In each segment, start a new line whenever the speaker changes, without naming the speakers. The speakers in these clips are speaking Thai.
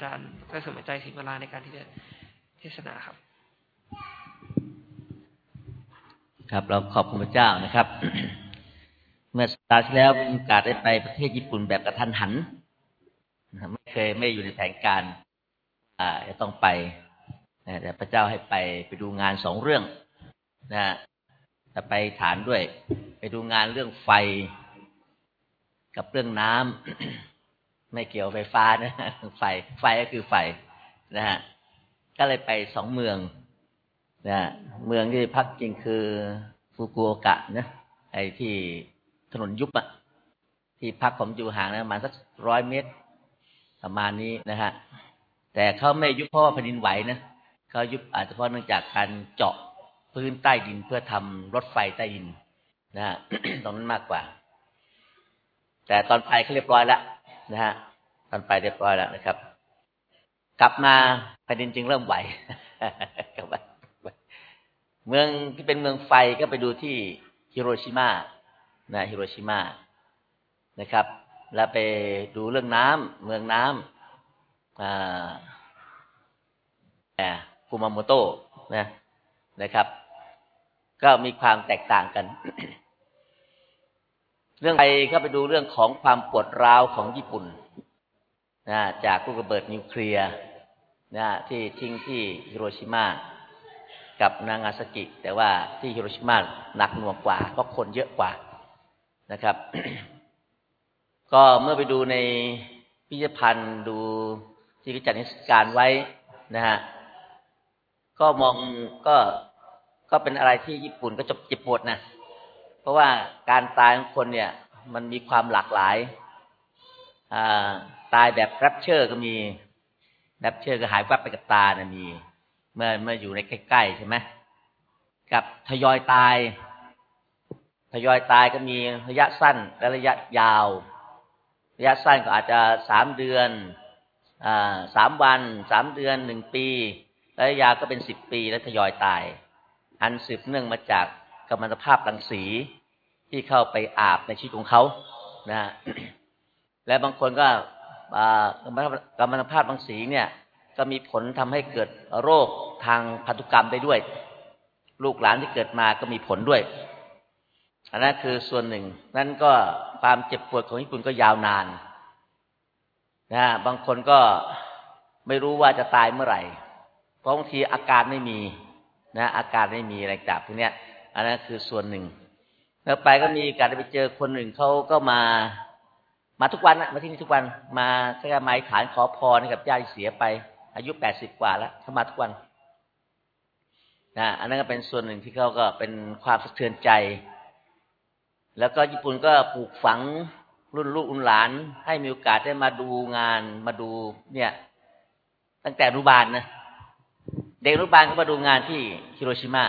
อาจารย์ก็สนใจถึงเวลาในการที่จะเทศนาครับ
ครับ เราขอบคุณพระเจ้านะครับ เมื่อสัปดาห์ที่แล้วมีโอกาสได้ไปประเทศญี่ปุ่นแบบกระทันหันไม่เคยไม่อยู่ในแผนการ อ่าจะต้องไปแต่พระเจ้าให้ไปไปดูงานสองเรื่อง นะจะไปฐานด้วย ไปดูงานเรื่องไฟกับเรื่องน้ำ ไม่เกี่ยวไฟฟ้านะไฟไฟก็คือไฟนะฮะก็เลยไปสองเมืองนะเมืองที่พักจริงคือฟุกุโอกะนะไอ้ที่ถนนยุบอะที่พักผมอยู่ห่างนะประมาณสักร้อยเมตร ประมาณนี้นะฮะแต่เขาไม่ยุบเพราะว่าแผ่นดินไหวนะเขายุบอาจจะเพราะเนื่องจากการเจาะพื้นใต้ดินเพื่อทำรถไฟใต้ดินนะฮะตรงนั้นมากกว่า แต่ตอนไปเขาเรียบร้อยแล้ว นะฮะตอนไปเรียบร้อยแล้วนะครับ กลับมาแผ่นดินจึงเริ่มไหวกลับมาเมืองที่เป็นเมืองไฟก็ไปดูที่ฮิโรชิมานะฮิโรชิมานะครับ แล้วไปดูเรื่องน้ำเมืองน้ำอ่ากุมาโมโตะนะนะครับ ก็มีความแตกต่างกัน เรื่องไปก็ไปดูเรื่องของความปวดร้าวของญี่ปุ่นนะจากลูกระเบิดนิวเคลียร์นะที่ทิ้งที่ฮิโรชิมากับนางาซากิ แต่ว่าที่ฮิโรชิมาหนักหน่วงกว่าเพราะคนเยอะกว่านะครับ ก็เมื่อไปดูในพิพิธภัณฑ์ดูที่จัดนิทรรศการไว้นะฮะก็มองก็ก็เป็นอะไรที่ญี่ปุ่นก็จบจิบปวดนะ เพราะว่าการตายของคนเนี่ย มันมีความหลากหลายตายแบบแรปเชอร์ก็มีแรปเชอร์ก็หายวับไปกับตานะมี เมื่อเมื่ออยู่ในใกล้ๆใช่ไหมกับทยอยตาย ทยอยตายก็มีระยะสั้นและระยะยาว ระยะสั้นก็อาจจะสามเดือนสามวันสามเดือนหนึ่งปี ระยะยาวก็เป็นสิบปีแล้วทยอยตาย อันสืบเนื่องมาจาก กัมมันตภาพรังสีที่เข้าไปอาบในชีวิตของเขานะ และบางคนก็กัมมันตภาพรังสีเนี่ย ก็มีผลทำให้เกิดโรคทางพันธุกรรมได้ด้วย ลูกหลานที่เกิดมาก็มีผลด้วยอันนั้นคือส่วนหนึ่ง นั่นก็ความเจ็บปวดของญี่ปุ่นก็ยาวนานนะบางคนก็ไม่รู้ว่าจะตายเมื่อไหร่ เพราะบางทีอาการไม่มีนะ อาการไม่มีอะไรจากพวกนี้ อันนั้นคือส่วนหนึ่ง แล้วไปก็มีการไปเจอคนหนึ่งเขาก็มา มาทุกวันนะมาที่นี่ทุกวัน มาแค่มาฐานขอพรกับญาติเสียไป อายุแปดสิบกว่าแล้วเขามาทุกวันนะอันนั้นก็เป็นส่วนหนึ่งที่เขาก็เป็นความสะเทือนใจ แล้วก็ญี่ปุ่นก็ปลูกฝังรุ่นลูกรุ่นหลาน ให้มีโอกาสได้มาดูงานมาดูเนี่ย ตั้งแต่รุบาลนะเด็กอนุบาลก็มาดูงานที่ฮิโรชิมา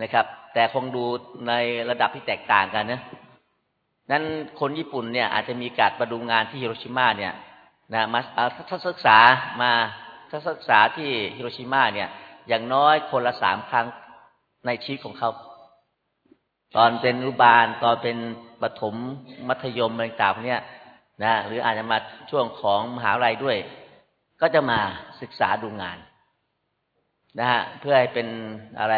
นะครับ แต่คงดูในระดับที่แตกต่างกันนะนั้นคนญี่ปุ่นเนี่ย อาจจะมีการมาดูงานที่ฮิโรชิมาเนี่ยนะมาทัศศึกษามาทัศศึกษาที่ฮิโรชิมาเนี่ย อย่างน้อยคนละสามครั้งในชีวิตของเขา ตอนเป็นอุบาลตอนเป็นปฐมมัธยมอะไรต่างๆเนี่ยนะหรืออาจจะมาช่วงของมหาวิทยาลัยด้วย ก็จะมาศึกษาดูงานนะฮะเพื่อให้เป็นอะไร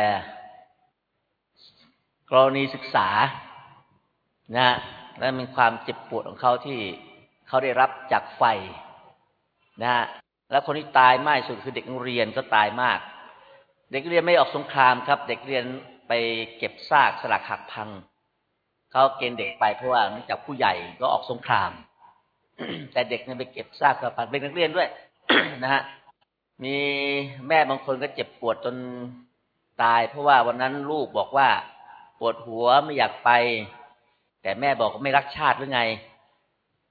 กรณีศึกษานะฮะและมีความเจ็บปวดของเขาที่เขาได้รับจากไฟนะฮะแล้วคนที่ตายมากสุดคือเด็กเรียนก็ตายมาก เด็กเรียนไม่ออกสงครามครับ เด็กเรียนไปเก็บซากสลักหักพังเขาเกณฑ์เด็กไปเพราะว่าเนื่องจากผู้ใหญ่ก็ออกสงคราม แต่เด็กเนี่ยไปเก็บซากสลักพังเป็นนักเรียนด้วยนะฮะมีแม่บางคนก็เจ็บปวดจนตาย เพราะว่าวันนั้นลูกบอกว่า ปวดหัวไม่อยากไป แต่แม่บอกว่าไม่รักชาติหรือไง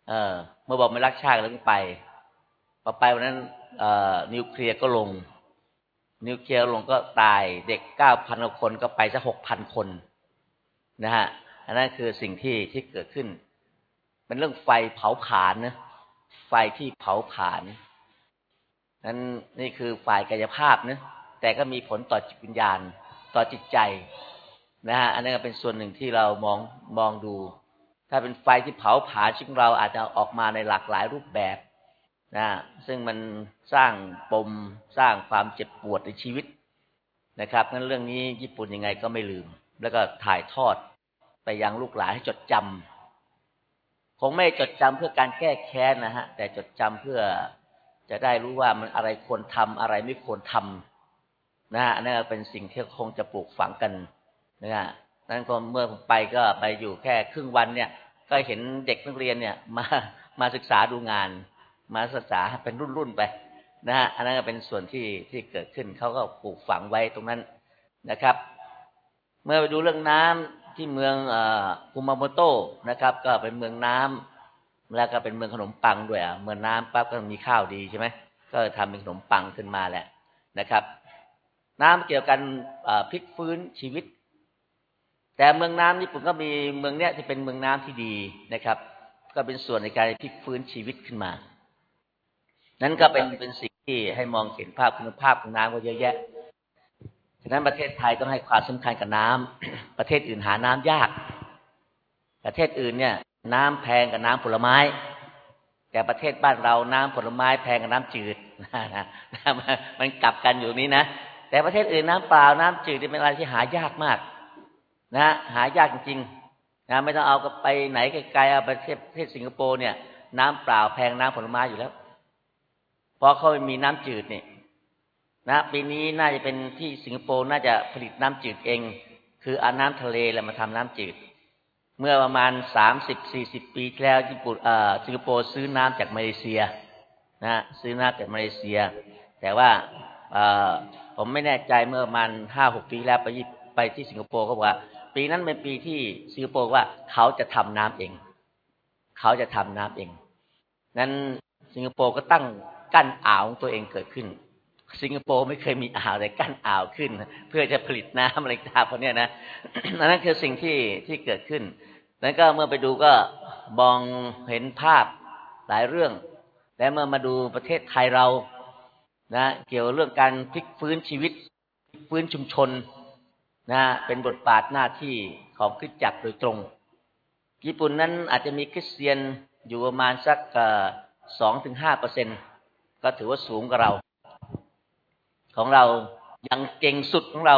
เออเมื่อบอกไม่รักชาติแล้วไปพอไปวันนั้นเอ่อนิวเคลียร์ก็ลง นิวเคลียร์ลงก็ตายเด็กเก้าพันคนก็ไปสักหกพันคนนะฮะอันนั้นคือสิ่งที่ที่เกิดขึ้น เป็นเรื่องไฟเผาผลาญนะไฟที่เผาผลาญนั้นนี่คือฝ่ายกายภาพนะแต่ก็มีผลต่อจิตวิญญาณ ต่อจิตใจ นะฮะอันนี้ก็เป็นส่วนหนึ่งที่เรามองมองดู ถ้าเป็นไฟที่เผาผลาญชีวิตเราอาจจะออกมาในหลากหลายรูปแบบนะซึ่งมันสร้างปมสร้างความเจ็บปวดในชีวิตนะครับงั้นเรื่องนี้ญี่ปุ่นยังไงก็ไม่ลืม แล้วก็ถ่ายทอดไปยังลูกหลานให้จดจำคงไม่จดจำเพื่อการแก้แค้นนะฮะ แต่จดจำเพื่อจะได้รู้ว่ามันอะไรควรทำอะไรไม่ควรทำนะฮะนั่นเป็นสิ่งที่คงจะปลูกฝังกัน นะนั้นก็เมื่อผมไปก็ไปอยู่แค่ครึ่งวันเนี่ย ก็เห็นเด็กนักเรียนเนี่ยมามาศึกษาดูงาน มาศึกษาเป็นรุ่นๆไปนะฮะอันนั้นก็เป็นส่วนที่ที่เกิดขึ้นเขาก็ปลูกฝังไว้ตรงนั้นนะครับ เมื่อไปดูเรื่องน้ำที่เมืองคุมาโมโตนะครับ ก็เป็นเมืองน้ำแล้วก็เป็นเมืองขนมปังด้วยอะเมืองน้ำปั๊บก็มีข้าวดีใช่ไหมก็ทำเป็นขนมปังขึ้นมาแหละนะครับ น้ำเกี่ยวกันพลิกฟื้นชีวิต แต่เมืองน้ำญี่ปุ่นก็มีเมืองเนี้ยที่เป็นเมืองน้ำที่ดีนะครับ ก็เป็นส่วนในการพลิกฟื้นชีวิตขึ้นมา นั้นก็เป็นเป็นสิ่งที่ให้มองเห็นภาพคุณภาพของน้ำก็เยอะแยะฉะนั้นประเทศไทยต้องให้ความสำคัญกับน้ำประเทศอื่นหาน้ำยาก ประเทศอื่นเนี่ย น้ำแพงกับน้ำผลไม้ แต่ประเทศบ้านเราน้ำผลไม้แพงกับน้ำจืดมันกลับกันอยู่นี้นะแต่ประเทศอื่นน้ำเปล่าน้ำจืดเป็นอะไรที่หายากมาก นะหายากจริงๆนะไม่ต้องเอาไปไหนไกลๆเอาประเทศประเทศสิงคโปร์เนี่ย น้ำเปล่าแพงน้ำผลไม้อยู่แล้วพราะเขามีน้ำจืดเนี่ยนะปีนี้น่าจะเป็นที่สิงคโปร์น่าจะผลิตน้ำจืดเอง คือเอาน้ำทะเลแล้วมาทำน้ำจืด เมื่อประมาณสามสิบสี่สิบปีที่แล้วญี่ปุ่นสิงคโปร์ซื้อน้ำจากมาเลเซียนะซื้อน้ำจากมาเลเซีย แต่ว่าผมไม่แน่ใจเมื่อประมาณห้าหกปีแล้วไปไปที่สิงคโปร์เขาบอกว่า ปีนั้นเป็นปีที่สิงคโปร์ว่าเขาจะทำน้ำเอง เขาจะทำน้ำเอง นั้นสิงคโปร์ก็ตั้งกั้นอ่าวของตัวเองเกิดขึ้น สิงคโปร์ไม่เคยมีอ่าวแต่กั้นอ่าวขึ้น เพื่อจะผลิตน้ำอะไรต่างพวกนี้นะนั่นคือสิ่งที่ที่เกิดขึ้น แล้วก็เมื่อไปดูก็มองเห็นภาพหลายเรื่อง และเมื่อมาดูประเทศไทยเรานะ เกี่ยวเรื่องการพลิกฟื้นชีวิตฟื้นชุมชน นะเป็นบทบาทหน้าที่ของคริสจักรโดยตรง ญี่ปุ่นนั้นอาจจะมีคริสเตียนอยู่ประมาณสักสองถึงห้าเปอร์เซ็นต์ก็ถือว่าสูงกว่าเรา ของเรายังเก่งสุดของเรา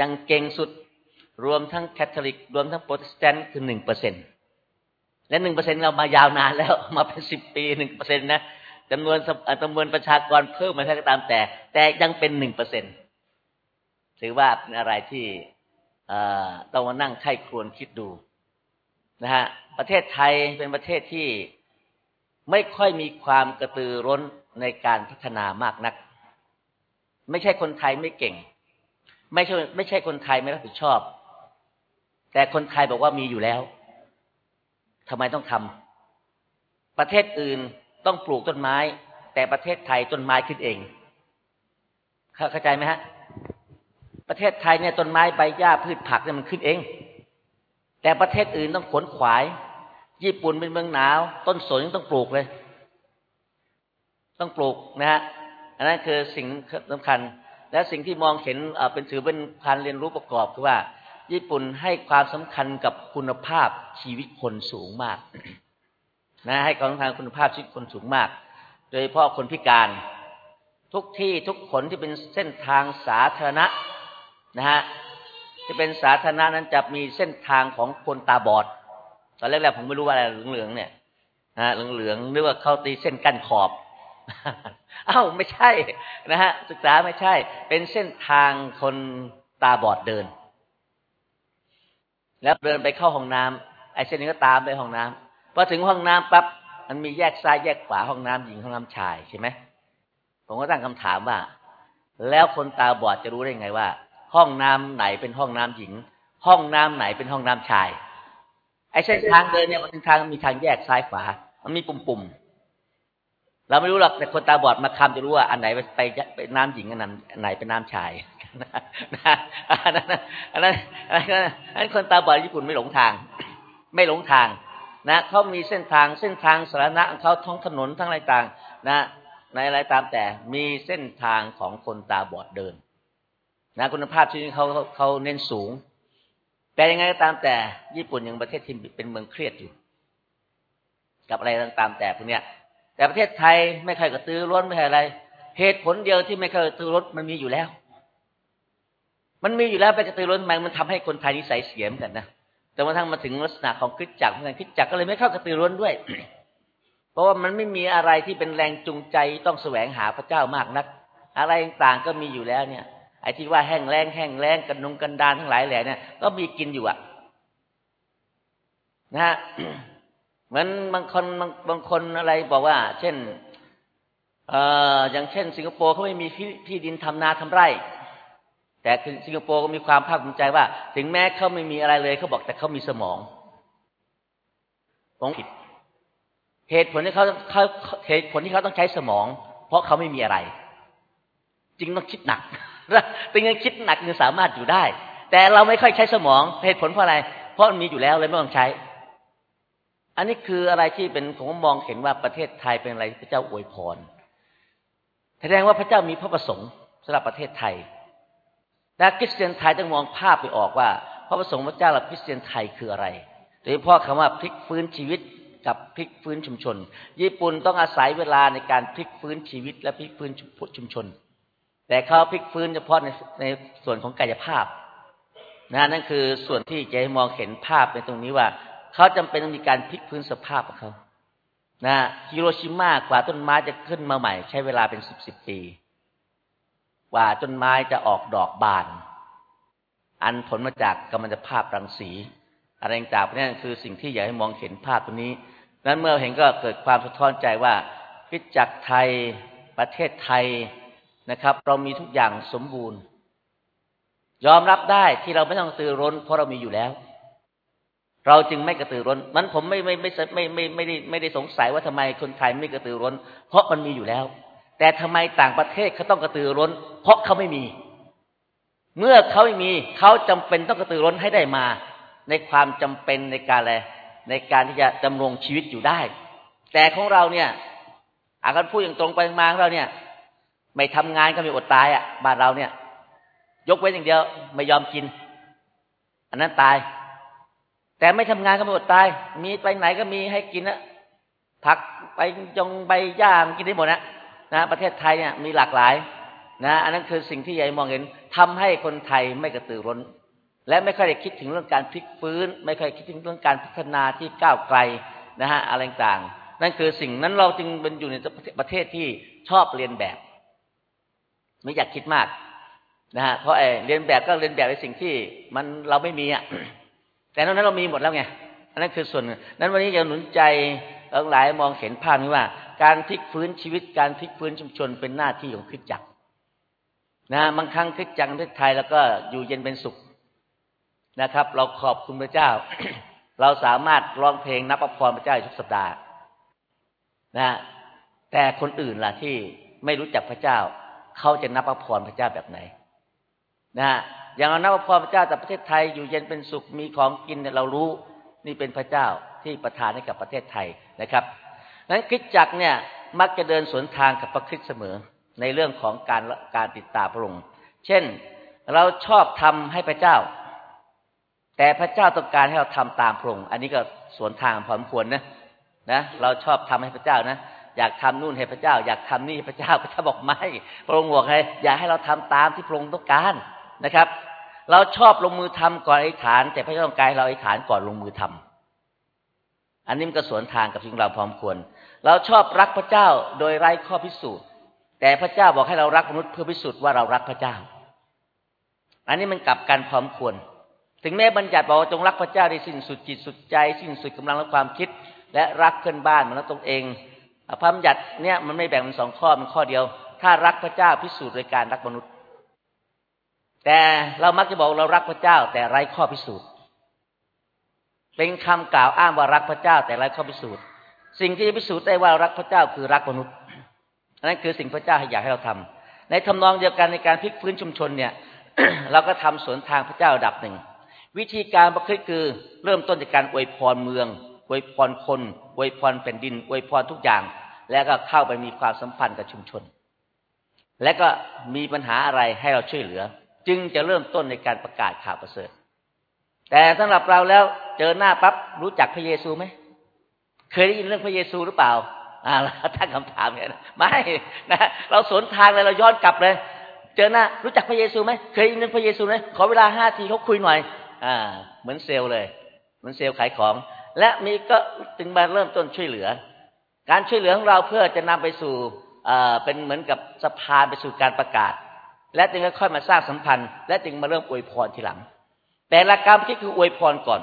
ยังเก่งสุดรวมทั้งคาทอลิก รวมทั้งโปรเตสแตนต์คือหนึ่งเปอร์เซ็นและหนึ่งเปอร์เซ็นเรามายาวนานแล้วมาเป็นสิบปีหนึ่งเปอร์เซ็นนะจำนวนจำนวนประชากรเพิ่มมาเท่าตามแต่ แต่ยังเป็นหนึ่งเปอร์เซ็นต์ ถือว่าเป็นอะไรที่ต้องมานั่งไข้ครวนคิดดูนะฮะประเทศไทยเป็นประเทศที่ไม่ค่อยมีความกระตือร้นในการพัฒนามากนัก ไม่ใช่คนไทยไม่เก่ง ไม่ใช่ไม่ใช่คนไทยไม่รับผิดชอบ แต่คนไทยบอกว่ามีอยู่แล้วทำไมต้องทำประเทศอื่นต้องปลูกต้นไม้ แต่ประเทศไทยต้นไม้ขึ้นเองเข้าใจไหมฮะ ประเทศไทยเนี่ยต้นไม้ใบหญ้าพืชผักเนี่ยมันขึ้นเอง แต่ประเทศอื่นต้องขนขวาย ญี่ปุ่นเป็นเมืองหนาว ต้นสนยังต้องปลูกเลย ต้องปลูกนะฮะอันนั้นคือสิ่งสำคัญ และสิ่งที่มองเห็นเป็นถือเป็นการเรียนรู้ประกอบคือว่า ญี่ปุ่นให้ความสำคัญกับคุณภาพชีวิตคนสูงมาก นะให้ความสำคัญคุณภาพชีวิตคนสูงมาก โดยเฉพาะคนพิการ ทุกที่ทุกคนที่เป็นเส้นทางสาธารณะ นะฮะที่เป็นสาธารณะนั้นจะมีเส้นทางของคนตาบอด ตอนแรกๆผมไม่รู้ว่าอะไรเหลืองๆเนี่ยนะเหลืองๆนึกว่าเขาตีเส้นกั้นขอบเอ้าไม่ใช่นะฮะศึกษาไม่ใช่ เป็นเส้นทางคนตาบอดเดิน แล้วเดินไปเข้าห้องน้ำไอ้เส้นนี้ก็ตามไปห้องน้ำพอถึงห้องน้ำปั๊บมันมีแยกซ้ายแยกขวาห้องน้ำหญิงห้องน้ำชายใช่ไหมผมก็ตั้งคำถามว่า แล้วคนตาบอดจะรู้ได้ไงว่า ห้องน้ำไหนเป็นห้องน้ำหญิง ห้องน้ำไหนเป็นห้องน้ำชาย ไอ้เส้นทางเดินเนี่ยมันเป็นทางมีทางแยกซ้ายขวา มันมีปุ่มๆเราไม่รู้หรอกแต่คนตาบอดมาคำจะรู้ว่าอันไหนไปไปน้ำหญิงอันนั้นอันไหนเป็นน้ำชายอันนั้นอันนั้นอันนั้นคนตาบอดญี่ปุ่นไม่หลงทาง ไม่หลงทางนะเขามีเส้นทางเส้นทางสาธารณะเขาท้องถนนทั้งอะไรต่าง นะ ในอะไรตามแต่มีเส้นทางของคนตาบอดเดิน นะคุณภาพชีวิตเขาเขาเน้นสูง แต่ยังไงก็ตามแต่ ญี่ปุ่นยังประเทศที่เป็นเมืองเครียดอยู่ กับอะไรต่างๆแต่พวกเนี้ย แต่ประเทศไทยไม่เคยกระตือร้นไม่ใช่อะไร เหตุผลเดียวที่ไม่เคยกระตือร้นมันมีอยู่แล้ว มันมีอยู่แล้วไปกระตือร้นมันมันทำให้คนไทยนิสัยเสียมกันนะแต่มาทั้งมาถึงลักษณะของคิดจักรเหมือนกันคิดจักรก็เลยไม่เข้ากระตือร้นด้วย เพราะว่ามันไม่มีอะไรที่เป็นแรงจูงใจต้องแสวงหาพระเจ้ามากนัก อะไรต่างๆก็มีอยู่แล้วเนี่ย อ้ที่ว่าแห้งแล้งแห้งแล้งกันนงกันดานทั้งหลายแหล่เนี่ยก็มีกินอยู่อะนะฮะเหมือนบางคนบางคนอะไรบอกว่า เช่น เอ่ออย่างเช่น สิงคโปร์เขาไม่มีที่ดินทำนาทำไร่ แต่สิงคโปร์ก็มีความภาคภูมิใจว่า ถึงแม้เขาไม่มีอะไรเลยเขาบอกแต่เขามีสมองผมผิดเหตุผลที่เขาเขาเหตุผลที่เขาต้องใช้สมอง เพราะเขาไม่มีอะไร จริงต้องคิดหนัก เป็นเงินคิดหนักจึงสามารถอยู่ได้ แต่เราไม่ค่อยใช้สมองเหตุผลเพราะอะไร เพราะมันมีอยู่แล้วเลยไม่ต้องใช้ อันนี้คืออะไรที่เป็นผมมองเห็นว่าประเทศไทยเป็นอะไรพระเจ้าอวยพรแสดงว่าพระเจ้ามีพระประสงค์สำหรับประเทศไทยและคริสเตียนไทยต้องมองภาพไปออกว่า พระประสงค์พระเจ้าหรับคริสเตียนไทยคืออะไรโดยเฉพาะคำว่าพลิกฟื้นชีวิตกับพลิกฟื้นชุมชน ญี่ปุ่นต้องอาศัยเวลาในการพลิกฟื้นชีวิตและพลิกฟื้นชุมชน แต่เขาพลิกฟื้นเฉพาะในในส่วนของกายภาพนะนั่นคือส่วนที่จะมองเห็นภาพในตรงนี้ว่า เขาจำเป็นต้องมีการพลิกพื้นสภาพของเขานะฮิโรชิมากว่าต้นไม้จะขึ้นมาใหม่ ใช้เวลาเป็นสิบสิบปี กว่าต้นไม้จะออกดอกบาน อันผลมาจากกำมันภาพรังสี อะไรต่างๆนี่คือสิ่งที่อยากให้มองเห็นภาพตรงนี้ นั้นเมื่อเห็นก็เกิดความสะท้อนใจว่าพิจักไทยประเทศไทย นะครับ เรามีทุกอย่างสมบูรณ์ ยอมรับได้ที่เราไม่ต้องตื่นร้น เพราะเรามีอยู่แล้ว เราจึงไม่กระตือร้นมันผมไม่ไม่ไม่ไม่ไม่ไม่ได้ไม่ได้สงสัยว่าทำไมคนไทยไม่กระตือร้น เพราะมันมีอยู่แล้ว แต่ทำไมต่างประเทศเขาต้องกระตือร้น เพราะเขาไม่มี เมื่อเขาไม่มีเขาจำเป็นต้องกระตือร้นให้ได้มา ในความจำเป็นในการอะไรในการที่จะดำรงชีวิตอยู่ได้ แต่ของเราเนี่ยอาการพูดอย่างตรงไปมาของเราเนี่ย ไม่ทำงานก็มีอดตายอะบ้านเราเนี่ย ยกไว้อย่างเดียว ไม่ยอมกิน อันนั้นตาย แต่ไม่ทำงานก็ไม่อดตาย มีไปไหนก็มีให้กินนะผักไปจงใบย่างกินได้หมดนะนะประเทศไทยเนี่ยมีหลากหลาย นะ อันนั้นคือสิ่งที่ใหญ่มองเห็นทำให้คนไทยไม่กระตือร้น และไม่ค่อยได้คิดถึงเรื่องการพลิกฟื้น ไม่ค่อยคิดถึงเรื่องการพัฒนาที่ก้าวไกลนะฮะอะไรต่างนั่นคือสิ่งนั้นเราจึงเป็นอยู่ในประเทศที่ชอบเรียนแบบ ไม่อยากคิดมากนะฮะเพราะไอ้เรียนแบบก็เรียนแบบในสิ่งที่มันเราไม่มีอะแต่นอกนั้นเรามีหมดแล้วไงอันนั้นคือส่วนนั้นวันนี้จะหนุนใจหลายมองเห็นภาพนี้ว่า การพลิกฟื้นชีวิตการพลิกฟื้นชุมชนเป็นหน้าที่ของคิดจักรนะบางครั้งคิดจักรประเทศไทยแล้วก็อยู่เย็นเป็นสุขนะครับ เราขอบคุณพระเจ้า เราสามารถร้องเพลงนับประพรพระเจ้าทุกสัปดาห์นะแต่คนอื่นล่ะที่ไม่รู้จักพระเจ้า เขาจะนับประพรพระเจ้าแบบไหนนะอย่างเรานับว่าพระเจ้าแต่ประเทศไทยอยู่เย็นเป็นสุขมีของกินเรารู้นี่เป็นพระเจ้าที่ประทานให้กับประเทศไทยนะครับนั้นคิดจักเนี่ยมักจะเดินสวนทางกับพระคริสต์เสมอในเรื่องของการการติดตามพระองค์ เช่นเราชอบทำให้พระเจ้า แต่พระเจ้าต้องการให้เราทำตามพระองค์ อันนี้ก็สวนทางพอสมควรนะนะ เราชอบทำให้พระเจ้านะ อยากทำนู่นให้พระเจ้า อยากทำนี่ให้พระเจ้าพระเจ้าบอกไม่พระองค์บอกให้อยากให้เราทำตามที่พระองค์ต้องการนะครับ เราชอบลงมือทำก่อนอธิษฐาน แต่พระเจ้าต้องการเราอธิษฐานก่อนลงมือทำอันนี้มันก็สวนทางกับสิ่งเราพร้อมควร เราชอบรักพระเจ้าโดยไร้ข้อพิสูจน์ แต่พระเจ้าบอกให้เรารักมนุษย์เพื่อพิสูจน์ว่าเรารักพระเจ้า อันนี้มันกลับกันพร้อมควร ถึงแม้บัญญัติบอกว่าจงรักพระเจ้าได้สิ้นสุดจิตสุดใจ สิ้นสุดกำลังและความคิด และรักเพื่อนบ้านเหมือนตนเอง พระบัญญัติเนี่ยมันไม่แบ่งเป็นสองข้อมันข้อเดียว ถ้ารักพระเจ้าพิสูจน์โดยการรักมนุษย์ แต่เรามักจะบอกเรารักพระเจ้า แต่ไร้ข้อพิสูจน์ เป็นคำกล่าวอ้างว่ารักพระเจ้า แต่ไร้ข้อพิสูจน์ สิ่งที่พิสูจน์ได้ว่ารักพระเจ้าคือรักมนุษย์นั่นคือสิ่งพระเจ้าอยากให้เราทำในทำนองเดียวกันในการพลิกฟื้นชุมชนเนี่ย เราก็ทำสวนทางพระเจ้าระดับหนึ่งวิธีการประคิดคือเริ่มต้นจากการอวยพรเมือง อวยพรคนอวยพรแผ่นดินอวยพรทุกอย่าง แล้วก็เข้าไปมีความสัมพันธ์กับชุมชน และก็มีปัญหาอะไรให้เราช่วยเหลือ จึงจะเริ่มต้นในการประกาศข่าวประเสริฐ แต่สำหรับเราแล้วเจอหน้าปั๊บรู้จักพระเยซูไหมเคยได้ยินเรื่องพระเยซูหรือเปล่าอ่าตั้งคำถามเนี่ยไม่นะเราสวนทางเลยเราย้อนกลับเลย เจอหน้ารู้จักพระเยซูไหมเคยได้ยินึกพระเยซูไหมขอเวลาห้าทีเขาคุยหน่อย อ่า เหมือนเซลเลย เหมือนเซลขายของ และมีก็ถึงมาเริ่มต้นช่วยเหลือ การช่วยเหลือของเราเพื่อจะนำไปสู่เป็นเหมือนกับสะพานไปสู่การประกาศ และจึงค่อยมาสร้างสัมพันธ์ และจึงมาเริ่มอวยพรทีหลัง แต่ละการที่คืออวยพรก่อน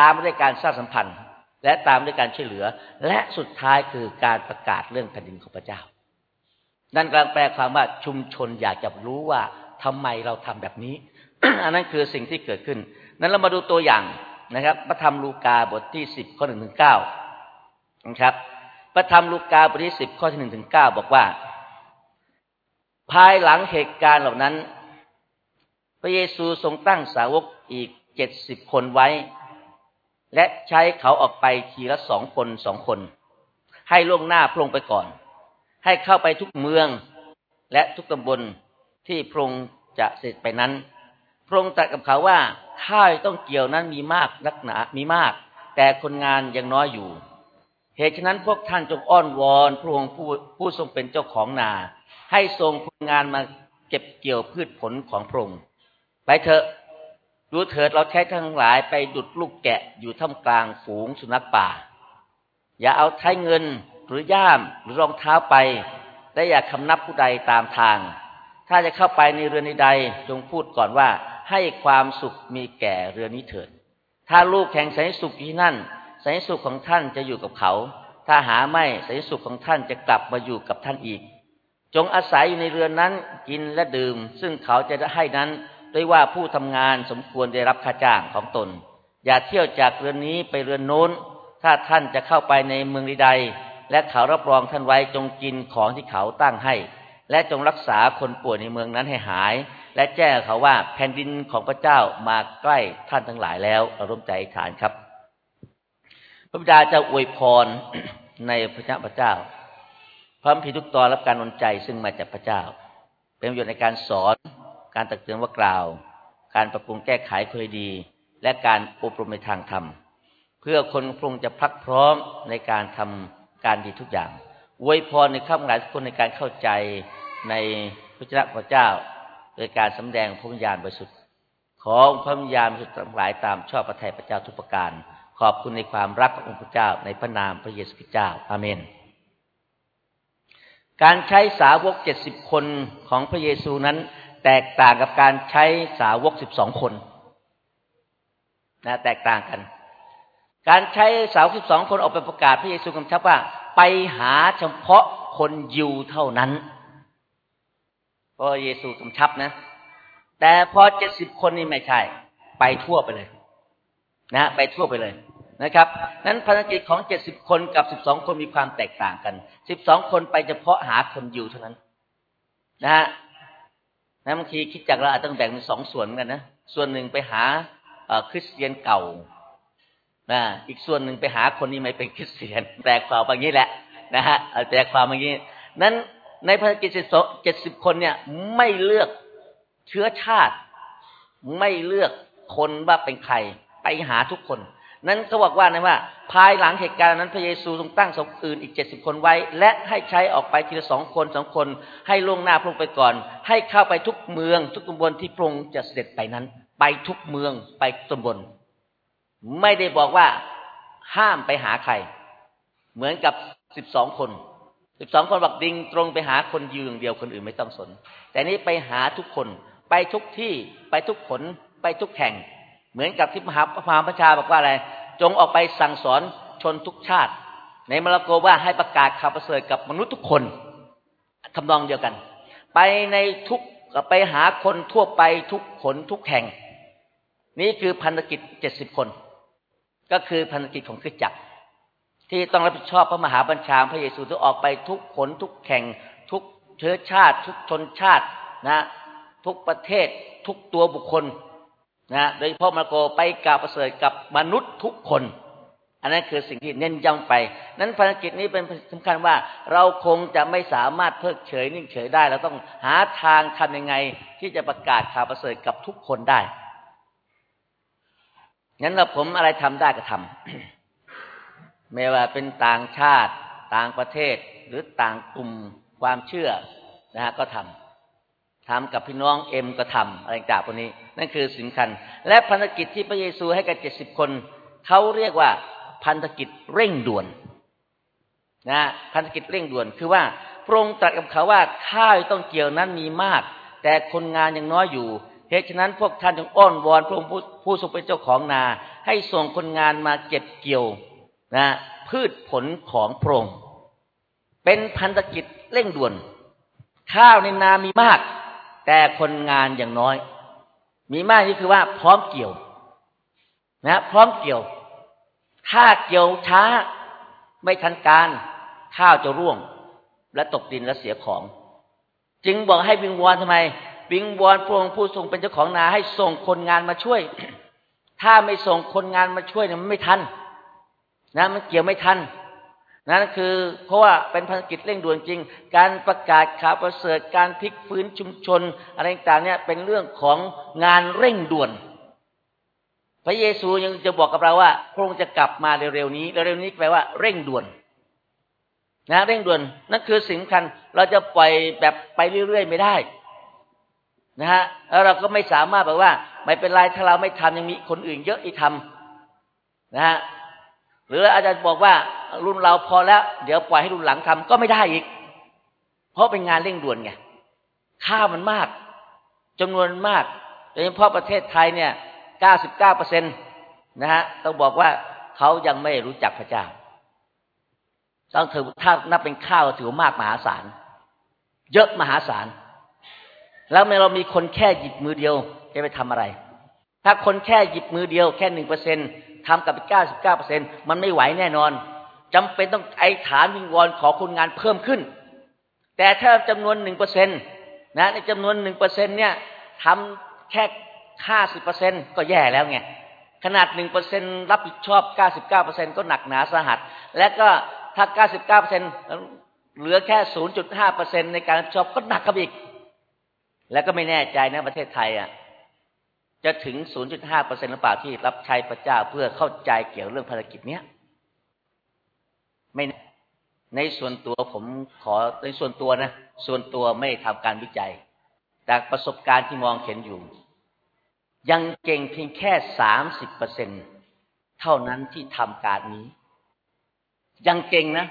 ตามด้วยการสร้างสัมพันธ์ และตามด้วยการช่วยเหลือ และสุดท้ายคือการประกาศเรื่องแผ่นดินของพระเจ้า นั่นกำลังแปลความว่าชุมชนอยากจะรู้ว่าทำไมเราทำแบบนี้ อันนั้นคือสิ่งที่เกิดขึ้น นั้นเรามาดูตัวอย่าง นะครับพระธรรมลูกาบทที่สิบข้อหนึ่งถึงเก้านะครับพระธรรมลูกาบทที่สิบข้อที่หนึ่งถึงเก้าบอกว่า ภายหลังเหตุการณ์เหล่านั้น พระเยซูทรงตั้งสาวกอีกเจ็ดสิบคนไว้ และใช้เขาออกไปทีละสองคนสองคน ให้ล่วงหน้าพระองค์ไปก่อน ให้เข้าไปทุกเมืองและทุกตำบลที่พระองค์จะเสร็จไปนั้น พระองค์ตรัสกับเขาว่าข้าวต้องเกี่ยวนั้นมีมากนักหนา มีมาก แต่คนงานยังน้อยอยู่ เหตุฉะนั้นพวกท่านจงอ้อนวอนพระองค์ผู้ผู้ทรงเป็นเจ้าของนา ให้ทรงคนงานมาเก็บเกี่ยวพืชผลของพระองค์ไปเถอะดูเถิดเราใช้ทั้งหลายไปดุดลูกแกะอยู่ท่ามกลางฝูงสุนัขป่า อย่าเอาใช้เงินหรือย่ามหรือรองเท้าไป และอย่าคำนับผู้ใดตามทาง ถ้าจะเข้าไปในเรือนใดจงพูดก่อนว่า ให้ความสุขมีแก่เรือนี้เถิด ถ้าลูกแข่งใสสุขที่นั่น สันสุขของท่านจะอยู่กับเขา ถ้าหาไม่สันสุขของท่านจะกลับมาอยู่กับท่านอีก จงอาศัยอยู่ในเรือนนั้นกินและดื่ม ซึ่งเขาจะให้นั้นด้วยว่าผู้ทำงานสมควรได้รับค่าจ้างของตน อย่าเที่ยวจากเรือนนี้ไปเรือนโน้น ถ้าท่านจะเข้าไปในเมืองใด และเขารับรองท่านไว้จงกินของที่เขาตั้งให้ และจงรักษาคนป่วยในเมืองนั้นให้หาย และแจ้งเขาว่าแผ่นดินของพระเจ้ามาใกล้ท่านทั้งหลายแล้วอารมณ์ใจฐานครับ พระบิดาจะอวยพรในพระเจ้าพระเจ้า พร้อมพิทุกตอนรับการนนใจซึ่งมาจากพระเจ้า เป็นประโยชน์ในการสอนการตักเตือนว่ากล่าว การปรับปรุงแก้ไขคุยดี และการอบรมในทางธรรม เพื่อคนพรุงจะพักพร้อมในการทำการดีทุกอย่างอวยพรในข้ามหลายคนในการเข้าใจในพระเจ้าพระเจ้า โดยการสำแดงพระวิญญาณบริสุทธิ์ของพระวิญญาณบริสุทธิ์ทั้งหลายตามชอบพระทัยพระเจ้าทุกประการ ขอบคุณในความรักขององค์พระเจ้าในพระนามพระเยซูคริสต์เจ้าอาเมน การใช้สาวกเจ็ดสิบคนของพระเยซูนั้น แตกต่างกับการใช้สาวกสิบสองคนนะแตกต่างกัน การใช้สาวสิบสองคนออกไปประกาศพระเยซูกำชับว่า ไปหาเฉพาะคนยิวเท่านั้น พระเยซูกำชับนะ แต่พอเจ็ดสิบคนนี่ไม่ใช่ ไปทั่วไปเลย นะ ไปทั่วไปเลยนะครับนั้นภารกิจของเจ็ดสิบคนกับสิบสองคนมีความแตกต่างกันสิบสองคนไปเฉพาะหาคนอยู่เท่านั้น นะฮะนะบางทีคิดจากเราอาจต้องแบ่งเป็นสองส่วนกันนะส่วนหนึ่งไปหาคริสเตียนเก่านะอีกส่วนหนึ่งไปหาคนนี้ไม่เป็นคริสเตียนแปลความแบบนี้แหละนะฮะแปลความแบบนี้ นั้น ในภารกิจเจ็ดสิบคนเนี่ย ไม่เลือกเชื้อชาติ ไม่เลือกคนว่าเป็นใคร ไปหาทุกคน นั้นเขาบอกว่านะว่า ภายหลังเหตุการณ์นั้นพระเยซูทรงตั้งสงอื่นอีกเจ็ดสิบคนไว้ และให้ใช้ออกไปทีละสองคนสองคน ให้ล่วงหน้าพระองค์ไปก่อน ให้เข้าไปทุกเมือง ทุกตำบลที่พระองค์จะเสด็จไปนั้น ไปทุกเมืองไปตำบล ไม่ได้บอกว่าห้ามไปหาใคร เหมือนกับสิบสองคน สิบสองคนบอกดิ่งตรงไปหาคนยืนเดียวคนอื่นไม่ต้องสน แต่นี้ไปหาทุกคนไปทุกที่ไปทุกผลไปทุกแห่ง เหมือนกับที่มหาพระมประชาบอกว่าอะไร จงออกไปสั่งสอนชนทุกชาติ ในมาระโกว่าให้ประกาศข่าวประเสริฐกับมนุษย์ทุกคนทำนองเดียวกัน ไปในทุกไปหาคนทั่วไปทุกขนทุกแห่ง นี่คือพันธกิจเจ็ดสิบคน ก็คือพันธกิจของคริสตจักร ที่ต้องรับผิดชอบพระมหาบัญชาพระเยซูที่ออกไปทุกขนทุกแห่ง ทุกเชื้อชาติ ทุกชนชาตินะทุกประเทศทุกตัวบุคคลนะโดยเฉพาะมาโกไปกล่าวประเสริฐกับมนุษย์ทุกคน อันนั้นคือสิ่งที่เน้นย้ำไป นั้นภารกิจนี้เป็นสำคัญว่าเราคงจะไม่สามารถเพิกเฉยนิ่งเฉยได้เราต้องหาทางทำยังไง ที่จะประกาศข่าวประเสริฐกับทุกคนได้งั้นเราผมอะไรทำได้ก็ทำ ไม่ว่าเป็นต่างชาติ ต่างประเทศ หรือต่างกลุ่มความเชื่อนะฮะก็ทำทำกับพี่น้องเอ็มก็ทำอะไรจากพวกนี้ นั่นคือสำคัญ และพันธกิจที่พระเยซูให้กับเจ็ดสิบคนเขาเรียกว่าพันธกิจเร่งด่วนนะพันธกิจเร่งด่วนคือว่าพระองค์ตรัสกับเขาว่าข้าวต้องเกี่ยวนั้นมีมาก แต่คนงานยังน้อยอยู่เหตุฉะนั้นพวกท่านจงอ้อนวอนพระองค์ผู้ทรงเป็นเจ้าของนา ให้ส่งคนงานมาเก็บเกี่ยว นะพืชผลของพระองค์เป็นพันธกิจเร่งด่วน ข้าวในนามีมาก แต่คนงานอย่างน้อย มีมากนี่คือว่าพร้อมเกี่ยว นะ พร้อมเกี่ยว ถ้าเกี่ยวช้าไม่ทันการ ข้าวจะร่วง และตกดินและเสียของ จึงบอกให้วิงวอนทำไมวิงวอนพระองค์ผู้ทรงเป็นเจ้าของนาให้ส่งคนงานมาช่วย ถ้าไม่ส่งคนงานมาช่วยเนี่ยมันไม่ทัน นะมันเกี่ยวไม่ทันนั่นคือเพราะว่าเป็นภารกิจเร่งด่วนจริง การประกาศข่าวประเสริฐการพลิกฟื้นชุมชน อะไรต่างเนี่ยเป็นเรื่องของงานเร่งด่วน พระเยซูยังจะบอกกับเราว่าพระองค์จะกลับมาเร็วๆนี้เร็วๆนี้แปลว่าเร่งด่วน นะเร่งด่วนนั่นคือสิ่งสำคัญเราจะปล่อยแบบไปเรื่อยๆไม่ได้ นะฮะแล้วเราก็ไม่สามารถแบบว่า ไม่เป็นไรถ้าเราไม่ทำยังมีคนอื่นเยอะที่ทำนะฮะ หรืออาจารย์บอกว่ารุ่นเราพอแล้ว เดี๋ยวปล่อยให้รุ่นหลังทำก็ไม่ได้อีก เพราะเป็นงานเร่งด่วนไงข้าวมันมากจำนวนมากโดยเฉพาะประเทศไทยเนี่ยเก้าสิบเปอร์เซ็นตนะฮะต้องบอกว่าเขายังไม่รู้จักพระเจ้าต้องถือถ้านับเป็นข้าวถือมากมหาศาล เยอะมหาศาล แล้วเมื่อเรามีคนแค่หยิบมือเดียวจะไปทำอะไร ถ้าคนแค่หยิบมือเดียวแค่หนึ่งเปอร์เซ็น ทำกับเก้าสิบเก้าเปอร์เซ็นมันไม่ไหวแน่นอนจำเป็นต้องอธิษฐานวิงวอนขอคนงานเพิ่มขึ้น แต่ถ้าจำนวนหนึ่งเปอร์เซ็นตนะในจำนวนหนึ่งเปอร์เซ็นเนี่ยทำแค่ห้าสิบเปอร์เซ็นก็แย่แล้วไงขนาดหนึ่งเปอร์เซ็นรับผิดชอบเก้าสิบเก้าเปอร์เซ็นก็หนักหนาสาหัส และก็ถ้าเก้าสิบเก้าเปอร์เซ็นเหลือแค่ศูนย์จุดห้าเปอร์เซ็นในการรับผิดชอบก็หนักกับอีก แล้วก็ไม่แน่ใจนะประเทศไทยอะ จะถึง 0.5%หรือเปล่าที่รับใช้พระเจ้าเพื่อเข้าใจเกี่ยวเรื่องภารกิจเนี้ยไม่ในส่วนตัวผมขอในส่วนตัวนะ ส่วนตัวไม่ทำการวิจัย จากประสบการณ์ที่มองเห็นอยู่ ยังเก่งเพียงแค่สามสิบเปอร์เซ็นเท่านั้นที่ทำการนี้ ยังเก่งนะ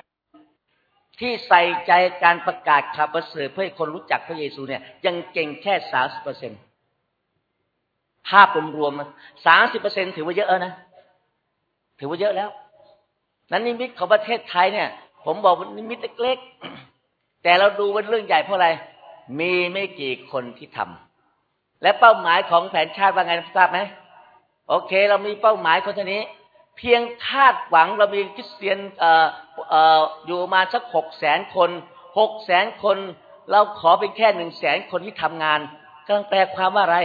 ที่ใส่ใจการประกาศข่าวประเสริฐเพื่อให้คนรู้จักพระเยซูเนี่ย ยังเก่งแค่สามสิบเปอร์เซ็นต์ ภาพรวมๆสามสิบเปอร์เซ็นถือว่าเยอะนะ ถือว่าเยอะแล้ว นั้นนิมิตของประเทศไทยเนี่ย ผมบอกนิมิตเล็กๆ แต่เราดูเป็นเรื่องใหญ่เพราะอะไร มีไม่กี่คนที่ทำและเป้าหมายของแผนชาติว่าไงทราบไหมโอเค เรามีเป้าหมายคนท่านี้ เพียงคาดหวังเรามีคริสเตียนอออยู่มาสักหกแสนคนหกแสนคน เราขอเป็นแค่หนึ่งแสนคนที่ทำงานกำลังแปลความว่าอะไร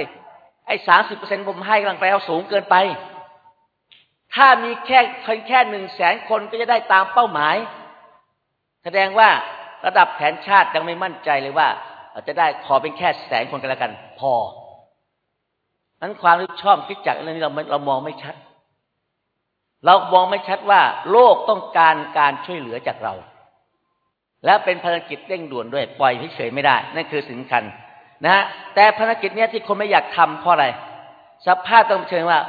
ไอ้สามสิบเปอร์เซ็นผมให้กำลังไปเอาสูงเกินไป ถ้ามีแค่คนแค่หนึ่งแสนคนก็จะได้ตามเป้าหมาย แสดงว่าระดับแผนชาติยังไม่มั่นใจเลยว่าจะได้ขอเป็นแค่แสนคนกันแล้วกัน พอนั้นความรู้ชอบคิดจักเรื่องนี้เราเรามองไม่ชัด เรามองไม่ชัดว่า โลกต้องการการช่วยเหลือจากเรา และเป็นภารกิจเร่งด่วนด้วย ปล่อยเฉยไม่ได้ นั่นคือสิ่งสำคัญ นะแต่ภารกิจเนี้ยที่คนไม่อยากทำเพราะอะไร สภาพต้องเชิญว่า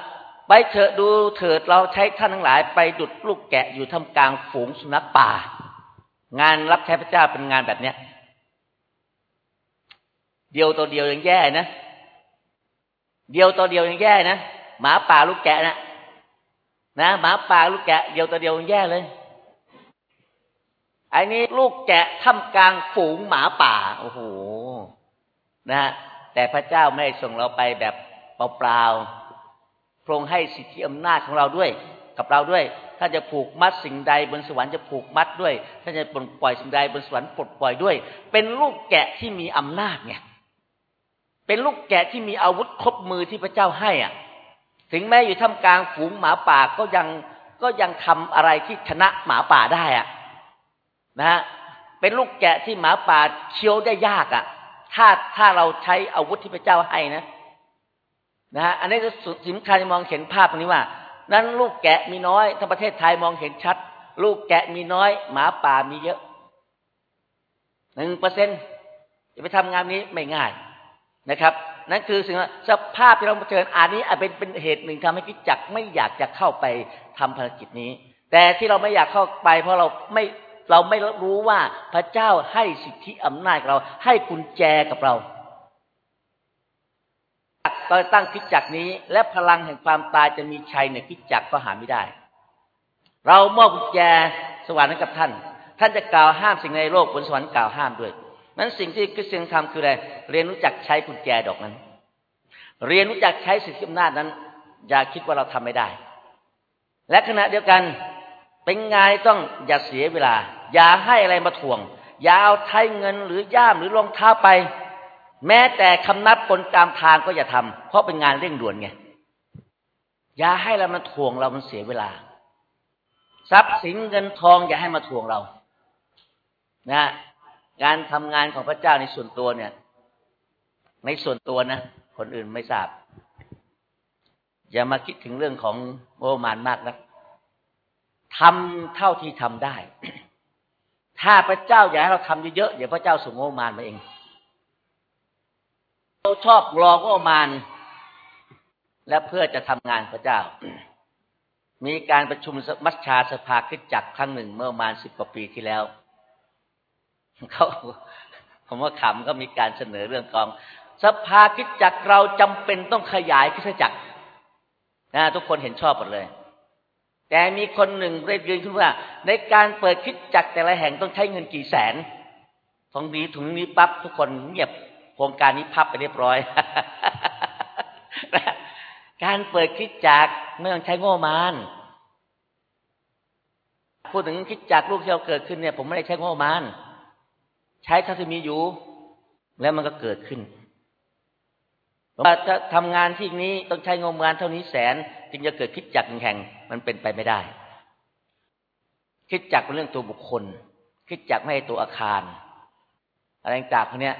ไปเถอะดูเถิดเราใช้ท่านทั้งหลาย ไปดุดลูกแกะอยู่ทำกลางฝูงสุนัขป่า งานรับใช้พระเจ้าเป็นงานแบบเนี้ย เดียวตัวเดียวยังแย่นะ เดียวตัวเดียวยังแย่นะหมาป่าลูกแกะนะนะหมาป่าลูกแกะเดียวตัวเดียวยังแย่เลยไอ้นี้ลูกแกะทำกลางฝูงหมาป่า โอ้โห นะฮะแต่พระเจ้าไม่ส่งเราไปแบบเปล่าๆพระองค์ให้สิทธิอำนาจของเราด้วย กับเราด้วย ถ้าจะผูกมัดสิ่งใดบนสวรรค์จะผูกมัดด้วย ถ้าจะปลดปล่อยสิ่งใดบนสวรรค์ปลดปล่อยด้วย เป็นลูกแกะที่มีอำนาจไงเป็นลูกแกะที่มีอาวุธครบมือที่พระเจ้าให้อะ ถึงแม้อยู่ท่ามกลางฝูงหมาป่าก็ยังก็ยังทำอะไรที่ชนะหมาป่าได้อะ นะฮะเป็นลูกแกะที่หมาป่าเคี้ยวได้ยากอะ ถ้าถ้าเราใช้อาวุธที่พระเจ้าให้นะนะฮะอันนี้จะสำคัญมองเห็นภาพตรงนี้ว่า นั้นลูกแกะมีน้อยทั้งประเทศไทยมองเห็นชัด ลูกแกะมีน้อย หมาป่ามีเยอะหนึ่งเปอร์เซ็นจะไปทำงานนี้ไม่ง่ายนะครับ นั่นคือสิ่งสภาพที่เราเจออันนี้อาจเป็นเป็นเหตุหนึ่งทำให้พิจักไม่อยากจะเข้าไปทำภารกิจนี้ แต่ที่เราไม่อยากเข้าไป เพราะเราไม่ เราไม่รู้ว่าพระเจ้าให้สิทธิอำนาจเรา ให้กุญแจกับเราตอนตั้งพิดจักนี้ และพลังแห่งความตายจะมีชัยในพิดจักก็หาไม่ได้ เรามอบกุญแจสวรรค์ให้กับท่าน ท่านจะกล่าวห้ามสิ่งในโลกบนสวรรค์กล่าวห้ามด้วยนั้นสิ่งที่คริสเตียนทำคืออะไรเรียนรู้จักใช้กุญแจดอกนั้น เรียนรู้จักใช้สิทธิอำนาจนั้น อย่าคิดว่าเราทำไม่ได้ และขณะเดียวกันเป็นงานต้องอย่าเสียเวลา อย่าให้อะไรมาถ่วง อย่าเอาไทยเงินหรือย่ามหรือรองเท้าไป แม้แต่คำนับคนตามทางก็อย่าทำเพราะเป็นงานเร่งด่วนไงอย่าให้เรามาถ่วงเรามันเสียเวลา ทรัพย์สินเงินทองอย่าให้มาถ่วงเรา นะการทำงานของพระเจ้าในส่วนตัวเนี่ย ในส่วนตัวนะคนอื่นไม่ทราบ อย่ามาคิดถึงเรื่องของโมมานมากนะทำเท่าที่ทำได้ ถ้าพระเจ้าอยากให้เราทำเยอะๆเดี๋ยวพระเจ้าส่งโมมานมาเอง เราชอบรอโมมานและเพื่อจะทำงานพระเจ้า มีการประชุมมัชชาสภาคิดจักครั้งหนึ่งเมื่อประมาณสิบกว่าปีที่แล้วเขาผมว่าขำก็มีการเสนอเรื่องกอง สภาคิดจักเราจำเป็นต้องขยายคิดจักนะทุกคนเห็นชอบหมดเลย แต่มีคนหนึ่งได้ยืนขึ้นว่า ในการเปิดคิดจักแต่ละแห่งต้องใช้เงินกี่แสนทองดีถุงนี้ปั๊บทุกคนเงียบโครงการนี้พับไปเรียบร้อย การเปิดคิดจักไม่ต้องใช้โง่มานพูดถึงคิดจักลูกที่เราเกิดขึ้นเนี่ย ผมไม่ได้ใช้โง่มาน ใช้เท่าที่มีอยู่ แล้วมันก็เกิดขึ้น ว่าถ้าทำงานที่นี้ต้องใช้งบงานเท่านี้แสน จึงจะเกิดคิดจักแห่งมันเป็นไปไม่ได้ คิดจักเป็นเรื่องตัวบุคคล คิดจักไม่ใช่ตัวอาคาร อะไรต่างๆพวกนี้ย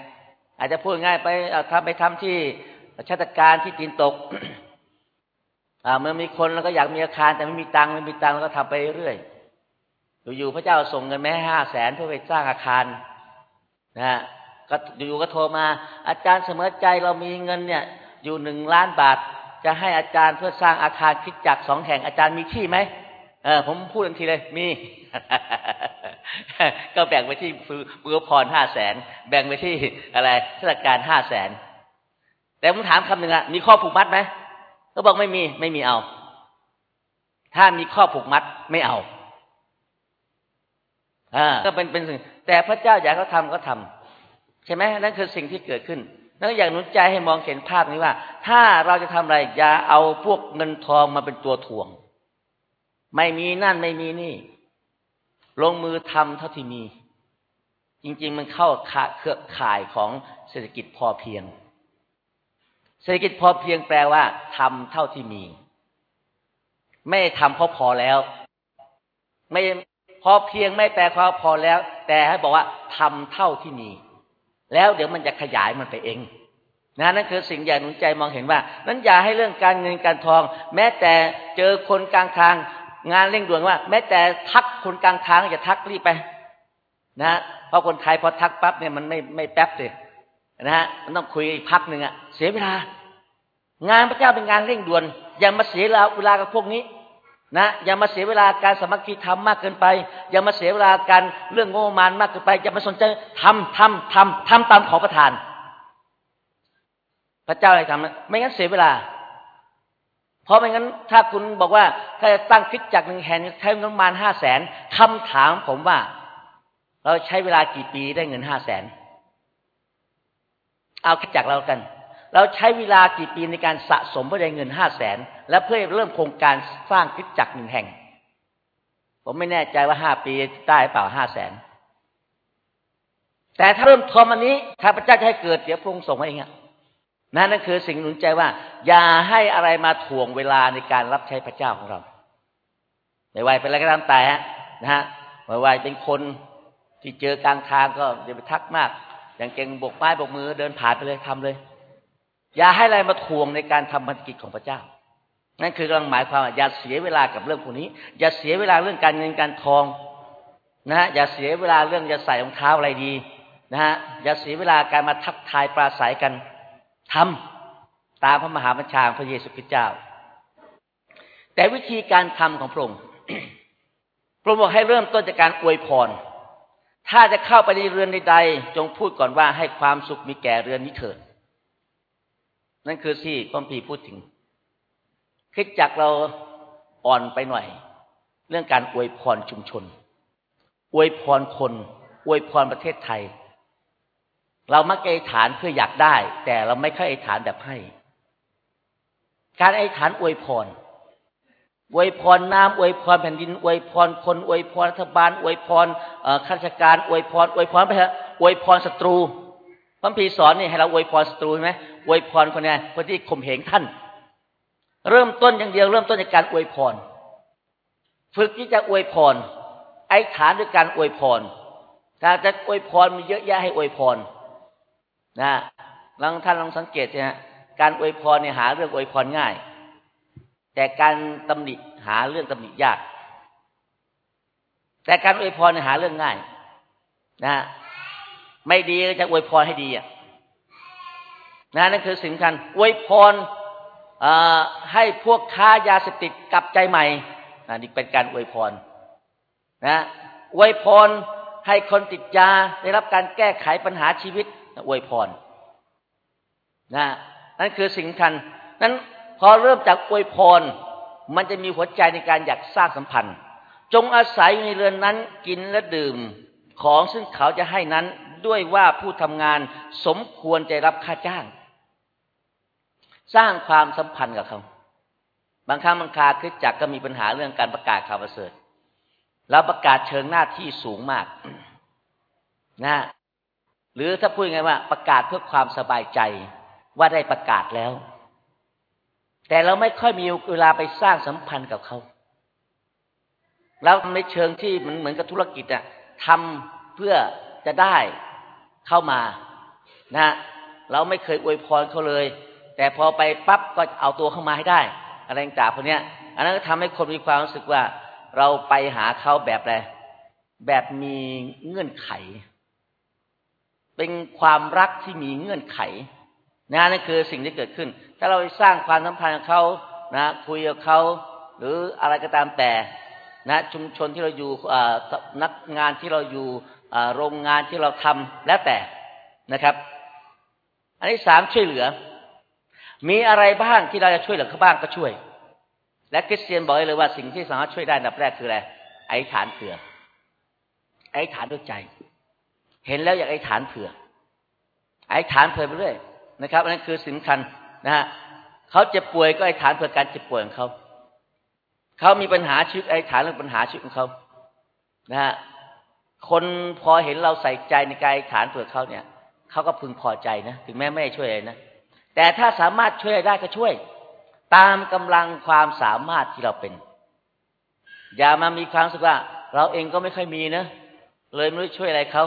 อาจจะพูดง่ายไปทำไปทำที่ชาติการที่จีนตกเมื่อมีคนแล้วก็อยากมีอาคาร แต่ไม่มีตังค์ไม่มีตังค์แล้วก็ทำไปเรื่อยอยู่ๆพระเจ้าส่งเงินแม่ห้าแสนเพื่อไปสร้างอาคารนะ ก็อยู่ก็โทรมา อาจารย์เสมอใจเรามีเงินเนี่ย อยู่หนึ่งล้านบาท จะให้อาจารย์เพื่อสร้างอาคารคิดจักสองแห่งอาจารย์มีที่ไหมเออผมพูดทันทีเลยมี ก็แบ่งไปที่บือพรห้าแสนแบ่งไปที่อะไรเทศการห้าแสนแต่ผมถามคำหนึ่งอะมีข้อผูกมัดไหมก็บอกไม่มีไม่มีเอา ถ้ามีข้อผูกมัดไม่เอาอ่าก็เป็นเป็นสิ่งแต่พระเจ้าอยากเขาทำก็ทำ ใช่ไหมนั่นคือสิ่งที่เกิดขึ้นนั่นอยากนุนใจให้มองเห็นภาพนี้ว่า ถ้าเราจะทำอะไรอย่าเอาพวกเงินทองมาเป็นตัวถ่วง ไม่มีนั่นไม่มีนี่ ลงมือทำเท่าที่มี จริง ๆ มันเข้าเครือข่ายของเศรษฐกิจพอเพียง เศรษฐกิจพอเพียงแปลว่าทำเท่าที่มี ไม่ทำเพราะพอแล้ว ไม่พอเพียงไม่แปลความพอแล้ว แต่ให้บอกว่าทำเท่าที่มี แล้วเดี๋ยวมันจะขยายมันไปเองนะนั่นคือสิ่งอย่างหนุนใจมองเห็นว่า นั้นอย่าให้เรื่องการเงินการทอง แม้แต่เจอคนกลางทางงานเร่งด่วนว่า แม้แต่ทักคนกลางทางอย่าทักรีบไปนะเพราะคนไทยพอทักปั๊บเนี่ยมันไม่ไม่แป๊บเลยนะฮะมันต้องคุยพักหนึ่งอะเสียเวลา งานพระเจ้าเป็นงานเร่งด่วน อย่ามาเสียเวลากับพวกนี้ นะอย่ามาเสียเวลาการสมัครคีทำมากเกินไป อย่ามาเสียเวลาการเรื่องโง่มานมากเกินไป อย่ามาสนใจทำทำทำทำตามขอประทาน พระเจ้าให้ทำไม่งั้นเสียเวลา เพราะไม่งั้น ถ้าคุณบอกว่า ถ้าจะตั้งคิดจากหนึ่งแห่งใช้เงินประมาณห้าแสนคำถามผมว่า เราใช้เวลากี่ปีได้เงินห้าแสนเอาคิดจากเรากัน เราใช้เวลากี่ปีในการสะสมเพื่อได้เงินห้าแสนและเพื่อเริ่มโครงการสร้างคิดจักหนึ่งแห่ง ผมไม่แน่ใจว่าห้าปีได้เปล่าห้าแสนแต่ถ้าเริ่มทอมอันนี้ข้าพเจ้าจะให้เกิดเดี๋ยวพระองค์ส่งมาเองนั่นนั่นคือสิ่งหนุนใจว่า อย่าให้อะไรมาถ่วงเวลาในการรับใช้พระเจ้าของเราไม่ว่าเป็นอะไรก็ตามแต่นะฮะไม่ว่าเป็นคนที่เจอกลางทางก็อย่าไปทักมาก อย่างเก่งบกไม้บกมือเดินผ่านไปเลยทำเลย อย่าให้อะไรมาทวงในการทำบัญกิจของพระเจ้า นั่นคือกำลังหมายความอย่าเสียเวลากับเรื่องพวกนี้ อย่าเสียเวลาเรื่องการเงินการทองนะฮะอย่าเสียเวลาเรื่องจะใส่รองเท้าอะไรดีนะฮะอย่าเสียเวลาการมาทักทายปราศัยกันทำตามพระมหาบัญชาของพระเยซูคริสต์เจ้า แต่วิธีการทำของพระองค์พระองค์บอกให้เริ่มต้นจากการอวยพร ถ้าจะเข้าไปในเรือนใดๆจงพูดก่อนว่าให้ความสุขมีแก่เรือนนี้เถิด นั่นคือที่พระพีพูดถึงคิดจากเราอ่อนไปหน่อย เรื่องการอวยพรชุมชน อวยพรคน อวยพรประเทศไทย เรามักไอธิษฐานเพื่ออยากได้ แต่เราไม่ค่อยไอธิษฐานแบบให้ การไอธิษฐานอวยพรอวยพรน้ำอวยพรแผ่นดินอวยพรคนอวยพรรัฐบาลอวยพรข้าราชการอวยพรอวยพรไปเถอะอวยพรศัตรู พระพีสอนนี่ให้เราอวยพรศัตรูใช่ไหมอวยพรคนนี้คนที่ข่มเหงท่าน เริ่มต้นอย่างเดียว เริ่มต้นจากการอวยพร ฝึกที่จะอวยพร ไอ้ฐานด้วยการอวยพรถ้าจะอวยพรมีเยอะแยะให้อวยพรนะลองท่านลองสังเกตนะการอวยพรเนี่ยหาเรื่องอวยพรง่าย แต่การตำหนิหาเรื่องตำหนิยาก แต่การอวยพรหาเรื่องง่าย นะ ไม่ดีจะอวยพรให้ดีอะนะนั่นคือสิ่งสำคัญอวยพรให้พวกค้ายาเสพติดกลับใจใหม่นี่เป็นการอวยพรนะอวยพรให้คนติดยาได้รับการแก้ไขปัญหาชีวิตอวยพรนะนั่นคือสิ่งสำคัญนั้นพอเริ่มจากอวยพร มันจะมีหัวใจในการอยากสร้างสัมพันธ์ จงอาศัยในเรือนนั้นกินและดื่มของซึ่งเขาจะให้นั้น ด้วยว่าผู้ทำงานสมควรจะรับค่าจ้าง สร้างความสัมพันธ์กับเขา บางครั้งบางคาคิดจักก็มีปัญหาเรื่องการประกาศข่าวประเสริฐแล้วประกาศเชิงหน้าที่สูงมากนะหรือถ้าพูดไงว่าประกาศเพื่อความสบายใจว่าได้ประกาศแล้ว แต่เราไม่ค่อยมีเวลาไปสร้างสัมพันธ์กับเขาเราในเชิงที่มันเหมือนกับธุรกิจอะทำเพื่อจะได้ เข้ามานะเราไม่เคยอวยพรเขาเลย แต่พอไปปั๊บก็เอาตัวเข้ามาให้ได้ อะไรต่างๆพวกนี้ย อันนั้นก็ทำให้คนมีความรู้สึกว่า เราไปหาเขาแบบอะไรแบบมีเงื่อนไข เป็นความรักที่มีเงื่อนไขนะนั่นคือสิ่งที่เกิดขึ้น ถ้าเราสร้างความสัมพันธ์กับเขานะคุยกับเขาหรืออะไรก็ตามแต่นะชุมชนที่เราอยู่นักงานที่เราอยู่ โรงงานที่เราทำแล้วแต่นะครับ อันที่สามช่วยเหลือ มีอะไรบ้างที่เราจะช่วยเหลือเขาบ้างก็ช่วย และคริสเตียนบอกเลยว่าสิ่งที่สามารถช่วยได้อันดับแรกคืออะไรไอ้ฐานเผื่อ ไอ้ฐานด้วยใจ เห็นแล้วอยากไอ้ฐานเผื่อ ไอ้ฐานเผื่อไปเรื่อยนะครับอันนั้นคือสิ่งสำคัญนะฮะเขาเจ็บป่วยก็ไอ้ฐานเพื่อการเจ็บป่วยของเขาเขามีปัญหาชีวิตไอ้ฐานเรื่องปัญหาชีวิตของเขานะฮะ คนพอเห็นเราใส่ใจในการฐานเผื่อเขาเนี่ยเขาก็พึงพอใจนะถึงแม้ไม่ช่วยอะไรนะแต่ถ้าสามารถช่วยได้ก็ช่วย ตามกำลังความสามารถที่เราเป็น อย่ามามีความรู้สึกว่า เราเองก็ไม่ค่อยมีนะเลยไม่รู้ช่วยอะไรเขา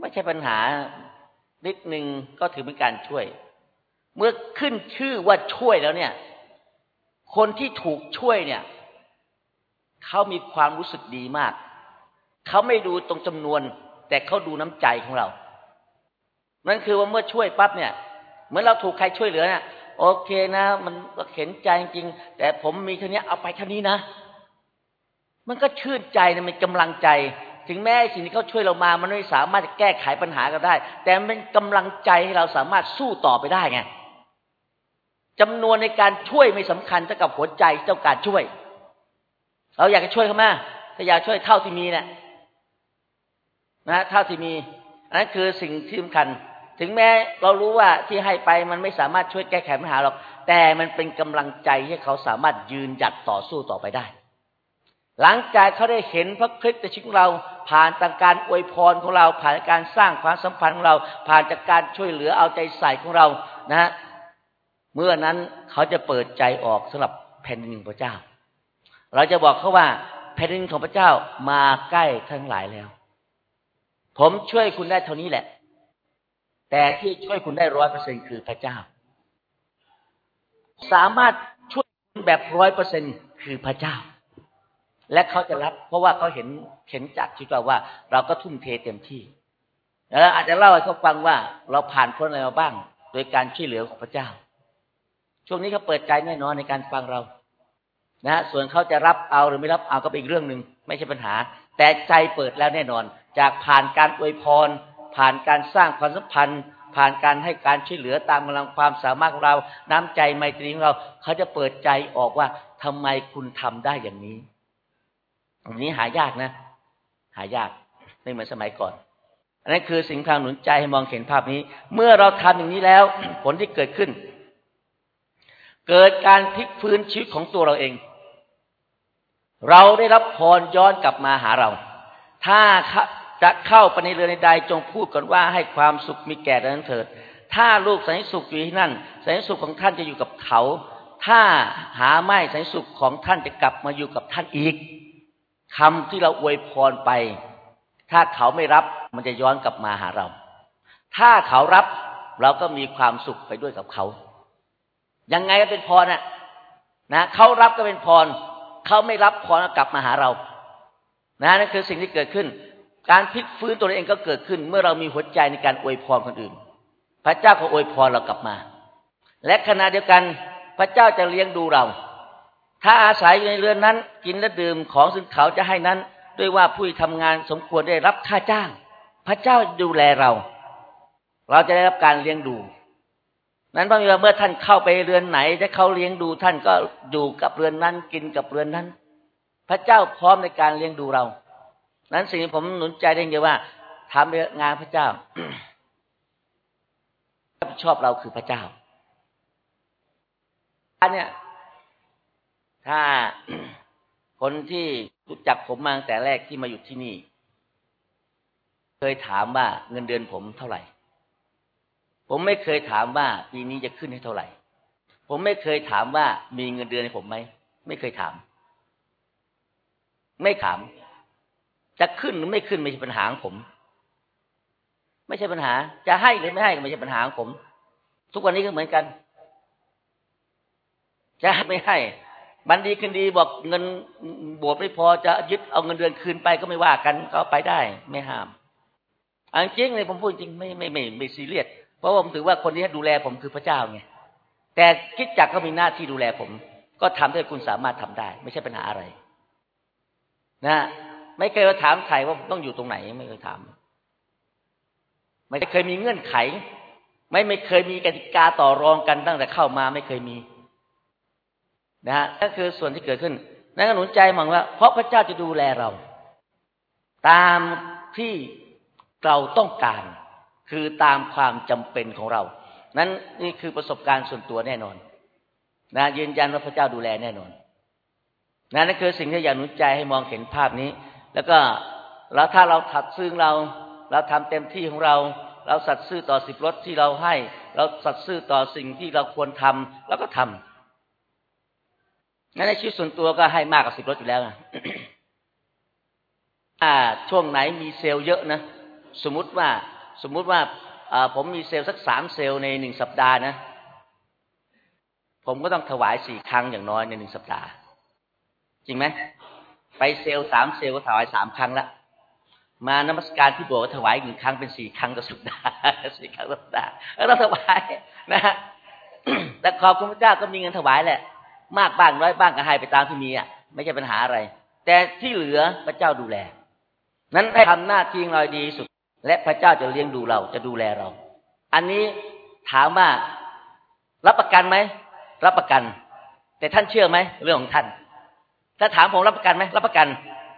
ไม่ใช่ปัญหานิดหนึ่งก็ถือเป็นการช่วย เมื่อขึ้นชื่อว่าช่วยแล้วเนี่ย คนที่ถูกช่วยเนี่ยเขามีความรู้สึกดีมาก เขาไม่ดูตรงจำนวน แต่เขาดูน้ำใจของเรา นั่นคือว่าเมื่อช่วยปั๊บเนี่ยเมื่อเราถูกใครช่วยเหลือเนี่ยโอเคนะ มันก็เข็นใจจริง แต่ผมมีเท่านี้เอาไปเท่านี้นะ มันก็ชื่นใจนะมันกำลังใจ ถึงแม้สิ่งที่เขาช่วยเรามา มันไม่สามารถจะแก้ไขปัญหากันได้ แต่มันเป็นกำลังใจให้เราสามารถสู้ต่อไปได้ไงจำนวนในการช่วยไม่สำคัญเท่ากับหัวใจเจ้าการช่วย เราอยากจะช่วยเขามถ้าอยากช่วยเท่าที่มีเนะี่ย นะเท่าที่มีอันนั้นคือสิ่งที่สำคัญ ถึงแม้เรารู้ว่าที่ให้ไปมันไม่สามารถช่วยแก้ไขปัญหาหรอกแต่มันเป็นกำลังใจให้เขาสามารถยืนหยัดต่อสู้ต่อไปได้ หลังจากเขาได้เห็นพระคริสต์ในชีวิตของเราผ่านจากการอวยพรของเรา ผ่านการสร้างความสัมพันธ์ของเรา ผ่านจากการช่วยเหลือเอาใจใส่ของเรานะฮะเมื่อนั้นเขาจะเปิดใจออกสำหรับแผ่นดินพระเจ้า เราจะบอกเขาว่าแผ่นดินของพระเจ้ามาใกล้ทั้งหลายแล้ว ผมช่วยคุณได้เท่านี้แหละ แต่ที่ช่วยคุณได้ร้อยเปอร์เซ็นคือพระเจ้า สามารถช่วยคุณแบบร้อยเปอร์เซ็นคือพระเจ้า และเขาจะรับ เพราะว่าเขาเห็นเห็นจากชีวิตเราว่า เราก็ทุ่มเทเต็มที่แล้วอาจจะเล่าให้เขาฟังว่า เราผ่านพ้นอะไรมาบ้าง โดยการช่วยเหลือของพระเจ้า ช่วงนี้เขาเปิดใจแน่นอนในการฟังเรานะส่วนเขาจะรับเอาหรือไม่รับเอาก็เป็นอีกเรื่องหนึ่งไม่ใช่ปัญหา แต่ใจเปิดแล้วแน่นอน จากผ่านการอวยพร ผ่านการสร้างความสัมพันธ์ ผ่านการให้การช่วยเหลือตามกำลังความสามารถของเรา น้ำใจไมตรีของเรา เขาจะเปิดใจออกว่าทำไมคุณทำได้อย่างนี้อันนี้หายากนะ หายากไม่เหมือนสมัยก่อนอันนั้นคือสิ่งทางหนุนใจให้มองเห็นภาพนี้ เมื่อเราทำอย่างนี้แล้ว ผลที่เกิดขึ้น เกิดการพลิกฟื้นชีวิตของตัวเราเอง เราได้รับพรย้อนกลับมาหาเรา ถ้าจะเข้าไปในเรือนใดจงพูดกันว่าให้ความสุขมีแก่ดังนั้นเถิด ถ้าลูกสันติสุขอยู่ที่นั่นสันติสุขของท่านจะอยู่กับเขา ถ้าหาไม่สันติสุขของท่านจะกลับมาอยู่กับท่านอีกคำที่เราอวยพรไป ถ้าเขาไม่รับมันจะย้อนกลับมาหาเรา ถ้าเขารับเราก็มีความสุขไปด้วยกับเขา ยังไงก็เป็นพรน่ะนะเขารับก็เป็นพร เขาไม่รับพรกลับมาหาเรา นะนั่นคือสิ่งที่เกิดขึ้น การพลิกฟื้นตัวเองก็เกิดขึ้น เมื่อเรามีหัวใจในการอวยพรคนอื่น พระเจ้าก็อวยพรเรากลับมา และขณะเดียวกันพระเจ้าจะเลี้ยงดูเรา ถ้าอาศัยอยู่ในเรือนนั้น กินและดื่มของซึ่งเขาจะให้นั้น ด้วยว่าผู้ทำงานสมควรได้รับค่าจ้าง พระเจ้าดูแลเรา เราจะได้รับการเลี้ยงดู นั้นพระมีว่าเมื่อท่านเข้าไปเรือนไหนถ้าเขาเลี้ยงดูท่านก็อยู่กับเรือนนั้นกินกับเรือนนั้น พระเจ้าพร้อมในการเลี้ยงดูเรา นั้นสิ่งที่ผมหนุนใจได้เยอะว่าทำงานพระเจ้าชอบเราคือพระเจ้าอันเนี้ยถ้าคนที่รู้จักผมมาตั้งแต่แรกที่มาอยู่ที่นี่ เคยถามว่าเงินเดือนผมเท่าไหร่ ผมไม่เคยถามว่าปีนี้จะขึ้นให้เท่าไหร่ ผมไม่เคยถามว่ามีเงินเดือนให้ผมไหม ไม่เคยถาม ไม่ถาม จะขึ้นหรือไม่ขึ้นไม่ใช่ปัญหาของผม ไม่ใช่ปัญหา จะให้หรือไม่ให้ก็ไม่ใช่ปัญหาของผม ทุกวันนี้ก็เหมือนกัน จะไม่ให้ บันดีคืนดีบอกเงินบวชไม่พอจะยึดเอาเงินเดือนคืนไปก็ไม่ว่ากัน ก็ไปได้ ไม่ห้ามอันจริงเลยผมพูดจริงไม่ไม่ไม่ไม่ซีเรียส เพราะผมถือว่าคนที่ดูแลผมคือพระเจ้าไงแต่คิดจักก็มีหน้าที่ดูแลผม ก็ทำให้คุณสามารถทำได้ ไม่ใช่ปัญหาอะไร นะไม่เคยถามใครว่าต้องอยู่ตรงไหนไม่เคยถาม ไม่เคยมีเงื่อนไข ไม่ไม่เคยมีกติกาต่อรองกันตั้งแต่เข้ามาไม่เคยมี นะฮะนั่นคือส่วนที่เกิดขึ้นนั่นก็หนุนใจมองว่า เพราะพระเจ้าจะดูแลเรา ตามที่เราต้องการ คือตามความจำเป็นของเรา นั้นนี่คือประสบการณ์ส่วนตัวแน่นอน นะยืนยันว่าพระเจ้าดูแลแน่นอนนั่นคือสิ่งที่อยากหนุนใจให้มองเห็นภาพนี้ แล้วก็แล้วถ้าเราถัดซึ่งเรา เราทำเต็มที่ของเรา เราสัตย์ซื่อต่อสิบรถที่เราให้ เราสัตย์ซื่อต่อสิ่งที่เราควรทำแล้วก็ทำงั้นในชีวิตส่วนตัวก็ให้มากกว่าสิบลดอยู่แล้วนะถ้าช่วงไหนมีเซลล์เยอะนะสมมุติว่า สมมุติว่าผมมีเซลล์สักสามเซลล์ในหนึ่งสัปดาห์นะ ผมก็ต้องถวายสี่ครั้งอย่างน้อยในหนึ่งสัปดาห์ จริงไหมไปเซลล์สามเซลล์ก็ถวายสามครั้งละมานมัสการที่โบสถ์ถวายหนึ่งครั้งเป็นสี่ครั้งต่อสัปดาห์สี่ครั้งต่อสัปดาห์แล้วเราถวายนะฮะแต่ขอบคุณพระเจ้าก็มีเงินถวายแหละ มากบ้างน้อยบ้างก็ให้ไปตามที่มีอะ ไม่ใช่ปัญหาอะไร แต่ที่เหลือพระเจ้าดูแล นั้นให้ทำหน้าที่เราดีสุด และพระเจ้าจะเลี้ยงดูเราจะดูแลเรา อันนี้ถามว่ารับประกันไหมรับประกัน แต่ท่านเชื่อไหมเรื่องของท่าน ถ้าถามผมรับประกันไหมรับประกัน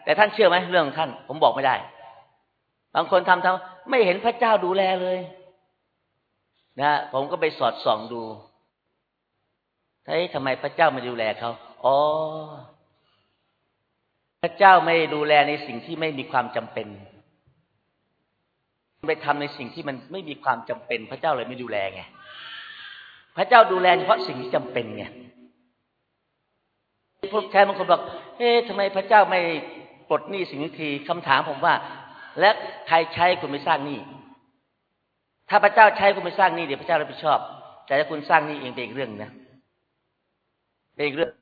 แต่ท่านเชื่อไหมเรื่องของท่าน ผมบอกไม่ได้ บางคนทำทำไม่เห็นพระเจ้าดูแลเลยนะผมก็ไปสอดส่องดูเฮ้ยทำไมพระเจ้าไม่ดูแลเขาอ๋อพระเจ้าไม่ดูแลในสิ่งที่ไม่มีความจำเป็น ไปทำในสิ่งที่มันไม่มีความจำเป็น พระเจ้าเลยไม่ดูแลไง พระเจ้าดูแลเฉพาะสิ่งที่จำเป็นไงพวกแทนบางคนบอกเฮ้ทำไมพระเจ้าไม่ปลดหนี้สิ่งนี้ทีคำถามผมว่า และใครใช้คุณไม่สร้างหนี้ ถ้าพระเจ้าใช้คุณไม่สร้างหนี้เดี๋ยวพระเจ้ารับผิดชอบ แต่ถ้าคุณสร้างหนี้เองเป็นอีกเรื่องนะเป็นอีกเรื่อง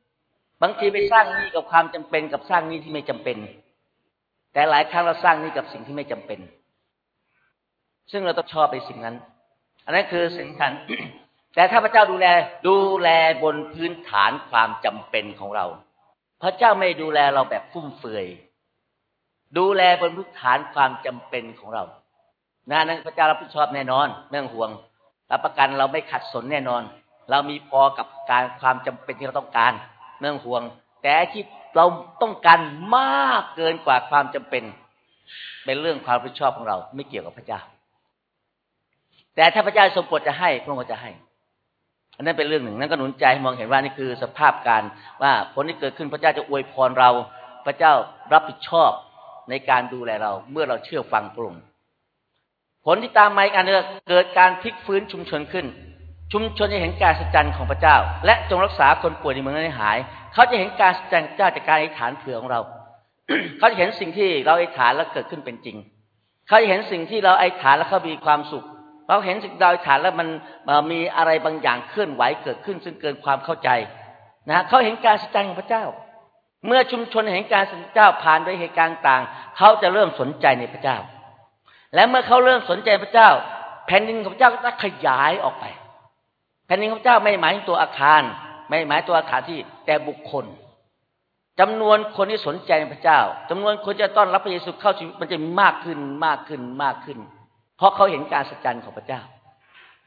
บางทีไปสร้างหนี่กับความจำเป็นกับสร้างหนี่ที่ไม่จำเป็น แต่หลายครั้งเราสร้างหนี่กับสิ่งที่ไม่จำเป็น ซึ่งเราต้องชอบไปสิ่งนั้น อันนั้นคือสิ่งสำคัญแต่ถ้าพระเจ้าดูแลดูแลบนพื้นฐานความจำเป็นของเรา พระเจ้าไม่ดูแลเราแบบฟุ่มเฟือย ดูแลบนพื้นฐานความจำเป็นของเรานะนั้นพระเจ้ารับผิดชอบแน่นอนไม่ต้องห่วงรับประกันเราไม่ขัดสนแน่นอน เรามีพอกับการความจำเป็นที่เราต้องการไม่ต้องห่วง แต่ที่เราต้องการมากเกินกว่าความจำเป็น เป็นเรื่องความรับผิดชอบของเรา ไม่เกี่ยวกับพระเจ้า แต่ถ้าพระเจ้าทรงโปรดจะให้พระองค์จะให้ อันนั้นเป็นเรื่องหนึ่งนั่นก็หนุนใจมองเห็นว่านี่คือสภาพการว่าผลที่เกิดขึ้นพระเจ้าจะอวยพรเรา พระเจ้ารับผิดชอบในการดูแลเรา เมื่อเราเชื่อฟังพระองค์ผลที่ตามมาอีกอันนึงเกิดการพลิกฟื้นชุมชนขึ้น ชุมชนจะเห็นการสัจจันของพระเจ้า และจงรักษาคนป่วยในเมืองนั้นให้หาย เขาจะเห็นการสัจจันเจ้าจากการอธิษฐานเผื่อของเรา เขาจะเห็นสิ่งที่เราอธิษฐานแล้วเกิดขึ้นเป็นจริง เขาจะเห็นสิ่งที่เราอธิษฐานแล้วเขามีความสุข เราเห็นสิ่งดาวฐานแล้วมันมีอะไรบางอย่างเคลื่อนไหวเกิดขึ้น ซึ่งเกินความเข้าใจนะเขาเห็นการสัจจของพระเจ้า เมื่อชุมชนเห็นการสัจเจ้าผ่านด้วยเหตุการณ์ต่างเขาจะเริ่มสนใจในพระเจ้า และเมื่อเขาเริ่มสนใจพระเจ้า แผ่นดินของพระเจ้าก็จะขยายออกไป แผ่นดินของพระเจ้าไม่หมายถึงตัวอาคาร ไม่หมายตัวอาคารที่แต่บุคคลจำนวนคนที่สนใจในพระเจ้าจำนวนคนจะต้อนรับพระเยซูเข้าชีวิตมันจะมากขึ้นมากขึ้นมากขึ้น เพราะเขาเห็นการสัจจันของพระเจ้า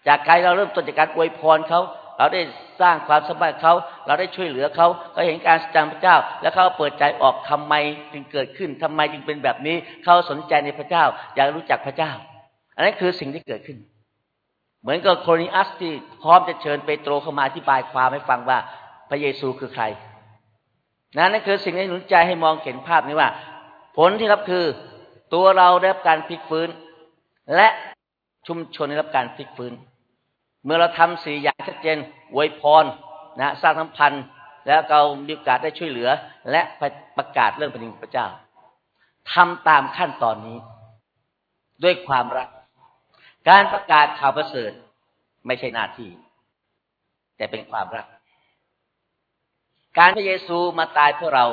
จากการเราเริ่มต้นจากการอวยพรเขาเราได้สร้างความสบายเขาเราได้ช่วยเหลือเขาเขาเห็นการสัจจันพระเจ้า แล้วเขาเปิดใจออกทำไมจึงเกิดขึ้นทำไมจึงเป็นแบบนี้เขาสนใจในพระเจ้า อยากรู้จักพระเจ้า อันนั้นคือสิ่งที่เกิดขึ้น เหมือนกับโครนิอัสที่พร้อมจะเชิญเปโตรเข้ามาอธิบายความให้ฟังว่าพระเยซูคือใครนั่นคือสิ่งที่หนุนใจให้มองเห็นภาพนี้ว่า ผลที่รับคือตัวเราได้รับการพลิกฟื้น และชุมชนได้รับการพลิกฟื้น เมื่อเราทำสี่อย่างชัดเจนอวยพรนะสร้างสัมพันธ์ แล้วเรามีโอกาสได้ช่วยเหลือ และประกาศเรื่องแผ่นดินพระเจ้าทำตามขั้นตอนนี้ ด้วยความรัก การประกาศข่าวประเสริฐไม่ใช่หน้าที่ แต่เป็นความรัก การพระเยซูมาตายเพื่อเรา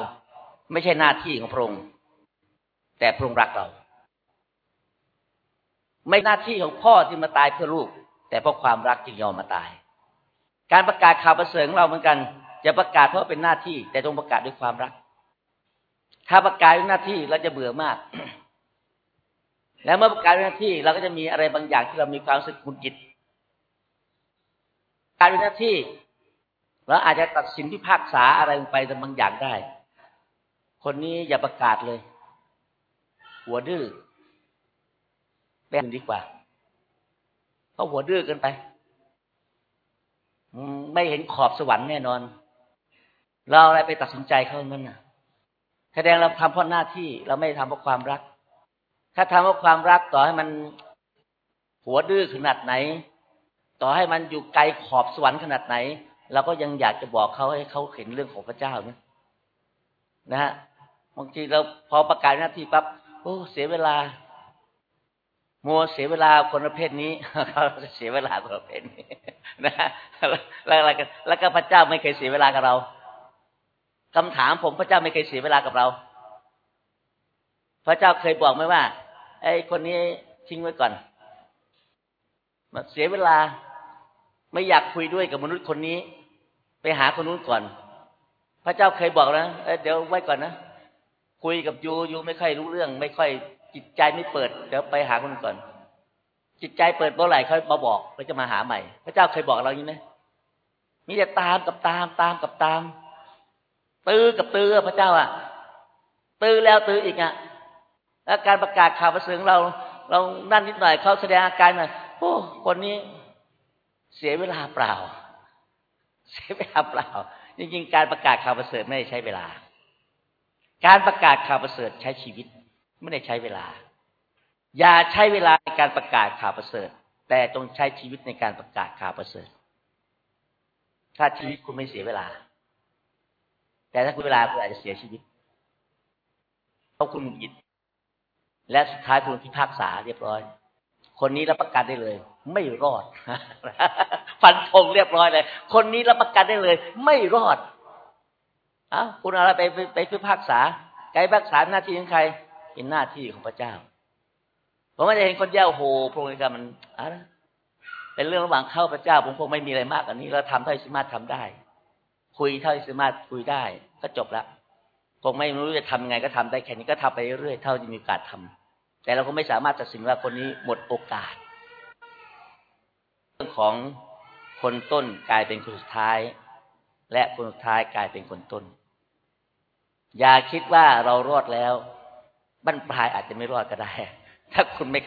ไม่ใช่หน้าที่ของพระองค์แต่พระองค์รักเรา ไม่หน้าที่ของพ่อที่มาตายเพื่อลูก แต่เพราะความรักจึงยอมมาตาย การประกาศข่าวประเสริฐของเราเหมือนกัน จะประกาศเพราะเป็นหน้าที่ แต่ต้องประกาศด้วยความรัก ถ้าประกาศด้วยหน้าที่เราจะเบื่อมาก แล้วเมื่อประกาศด้วยหน้าที่เราก็จะมีอะไรบางอย่างที่เรามีความรู้สึกขุนจิตการด้วยหน้าที่เราอาจจะตัดสินพิพากษาอะไรลงไปแต่บางอย่างได้ คนนี้อย่าประกาศเลย หัวดื้อ แบ่งดีกว่าเขาหัวดื้อกันไปไม่เห็นขอบสวรรค์แน่นอน เราอะไรไปตัดสินใจเขานั้นน่ะแสดงเราทำเพราะหน้าที่ เราไม่ทำเพราะความรัก ถ้าทำเพราะความรักต่อให้มันหัวดื้อขนาดไหน ต่อให้มันอยู่ไกลขอบสวรรค์ขนาดไหนเราก็ยังอยากจะบอกเขาให้เขาเห็นเรื่องของพระเจ้านะนะฮะบางทีเราพอประกาศหน้าที่ปั๊บโอ้เสียเวลา มัวเสียเวลาคนประเภทนี้เขาเสียเวลาคนประเภทนี้นะแล้วแล้วแล้วก็พระเจ้าไม่เคยเสียเวลากับเราคำถามผมพระเจ้าไม่เคยเสียเวลากับเรา พระเจ้าเคยบอกไหมว่า ไอ้คนนี้ทิ้งไว้ก่อนมาเสียเวลาไม่อยากคุยด้วยกับมนุษย์คนนี้ ไปหาคนนู้นก่อน พระเจ้าเคยบอกนะเดี๋ยวไว้ก่อนนะคุยกับยูยูไม่ค่อยรู้เรื่อง ไม่ค่อย จิตใจไม่เปิดเดี๋ยวไปหาคนก่อน จิตใจเปิดเมื่อไหร่เขามาบอกเขาจะมาหาใหม่ พระเจ้าเคยบอกเราอย่างนี้ไหมมีแต่ตามกับตามตามกับตาม ตื้อกับตื้อพระเจ้าอะ ตื้อแล้วตื้ออีกอะแล้วการประกาศข่าวประเสริฐเรา เรานั่นนิดหน่อยเขาแสดงอาการมาโอ้คนนี้เสียเวลาเปล่า เสียเวลาเปล่า จริงๆ การประกาศข่าวประเสริฐไม่ได้ใช้เวลา การประกาศข่าวประเสริฐใช้ชีวิต ไม่ได้ใช้เวลา อย่าใช้เวลาในการประกาศข่าวประเสริฐ แต่ต้องใช้ชีวิตในการประกาศข่าวประเสริฐ ถ้าชีวิตคุณไม่เสียเวลา แต่ถ้าคุณเวลาคุณอาจจะเสียชีวิตเพราะคุณผิดและสุดท้ายคุณพิพากษาเรียบร้อย คนนี้รับประกันได้เลย ไม่รอด ฟันธงเรียบร้อยเลย คนนี้รับประกันได้เลย ไม่รอดอ้าคุณอะไรไปไปไปพิพากษาไกลพิพากษาหน้าที่ของใคร เป็นหน้าที่ของพระเจ้า ผมก็จะเห็นคนเย้าโหพระองค์การมันอะไรเป็นเรื่องระหว่างเข้าพระเจ้า ผมคงไม่มีอะไรมากกว่านี้เราทำเท่าที่สามารถทำได้ คุยเท่าที่สามารถคุยได้ ก็จบละคงไม่รู้จะทำยังไงก็ทำได้แค่นี้ก็ทำไปเรื่อยๆเท่าที่มีโอกาสทำแต่เราก็ไม่สามารถตัดสินว่าคนนี้หมดโอกาส เรื่องของคนต้นกลายเป็นคนสุดท้าย และคนสุดท้ายกลายเป็นคนต้น อย่าคิดว่าเรารอดแล้ว บั้นปลายอาจจะไม่รอดก็ได้ ถ้าคุณไม่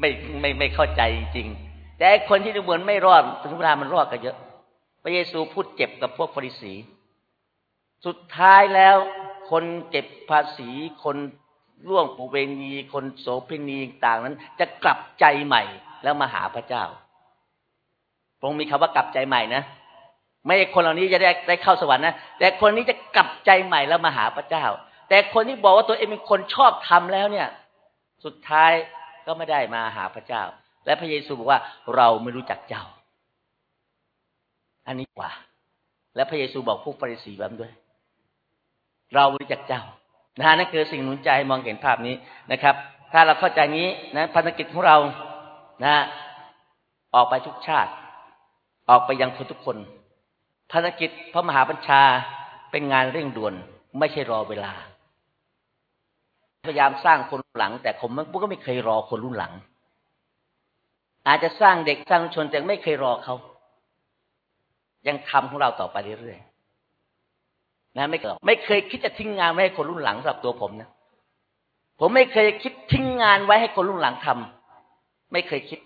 ไม่ไม่ไม่เข้าใจจริง ๆ แต่คนที่ดูเหมือนไม่รอดถึงเวลามันรอดก็เยอะ พระเยซูพูดเจ็บกับพวกฟาริสี สุดท้ายแล้วคนเก็บภาษีคนร่วงปุเวณีคนโสเภณีต่างนั้น จะกลับใจใหม่แล้วมาหาพระเจ้าพระองค์มีคำว่ากลับใจใหม่นะไม่ใช่คนเหล่านี้จะได้ได้เข้าสวรรค์นะแต่คนนี้จะกลับใจใหม่แล้วมาหาพระเจ้า แต่คนที่บอกว่าตัวเองเป็นคนชอบทำแล้วเนี่ย สุดท้ายก็ไม่ได้มาหาพระเจ้า และพระเยซูบอกว่าเราไม่รู้จักเจ้า อันนี้กว่า และพระเยซูบอกพวกฟาริสีแบบด้วย เราไม่รู้จักเจ้านะนั่นคือสิ่งหนุนใจมองเห็นภาพนี้นะครับ ถ้าเราเข้าใจนี้นะภารกิจของเรานะ ออกไปทุกชาติ ออกไปยังคนทุกคนภารกิจพระมหาบัญชาเป็นงานเร่งด่วน ไม่ใช่รอเวลา พยายามสร้างคนรุ่นหลัง แต่ผมมันก็ไม่เคยรอคนรุ่นหลัง อาจจะสร้างเด็กสร้างชนแต่ไม่เคยรอเขา ยังทำของเราต่อไปเรื่อยๆนะไม่เคยไม่เคยคิดจะทิ้งงานไว้ให้คนรุ่นหลังสำหรับตัวผมนะผมไม่เคยคิดทิ้งงานไว้ให้คนรุ่นหลังทำไม่เคยคิด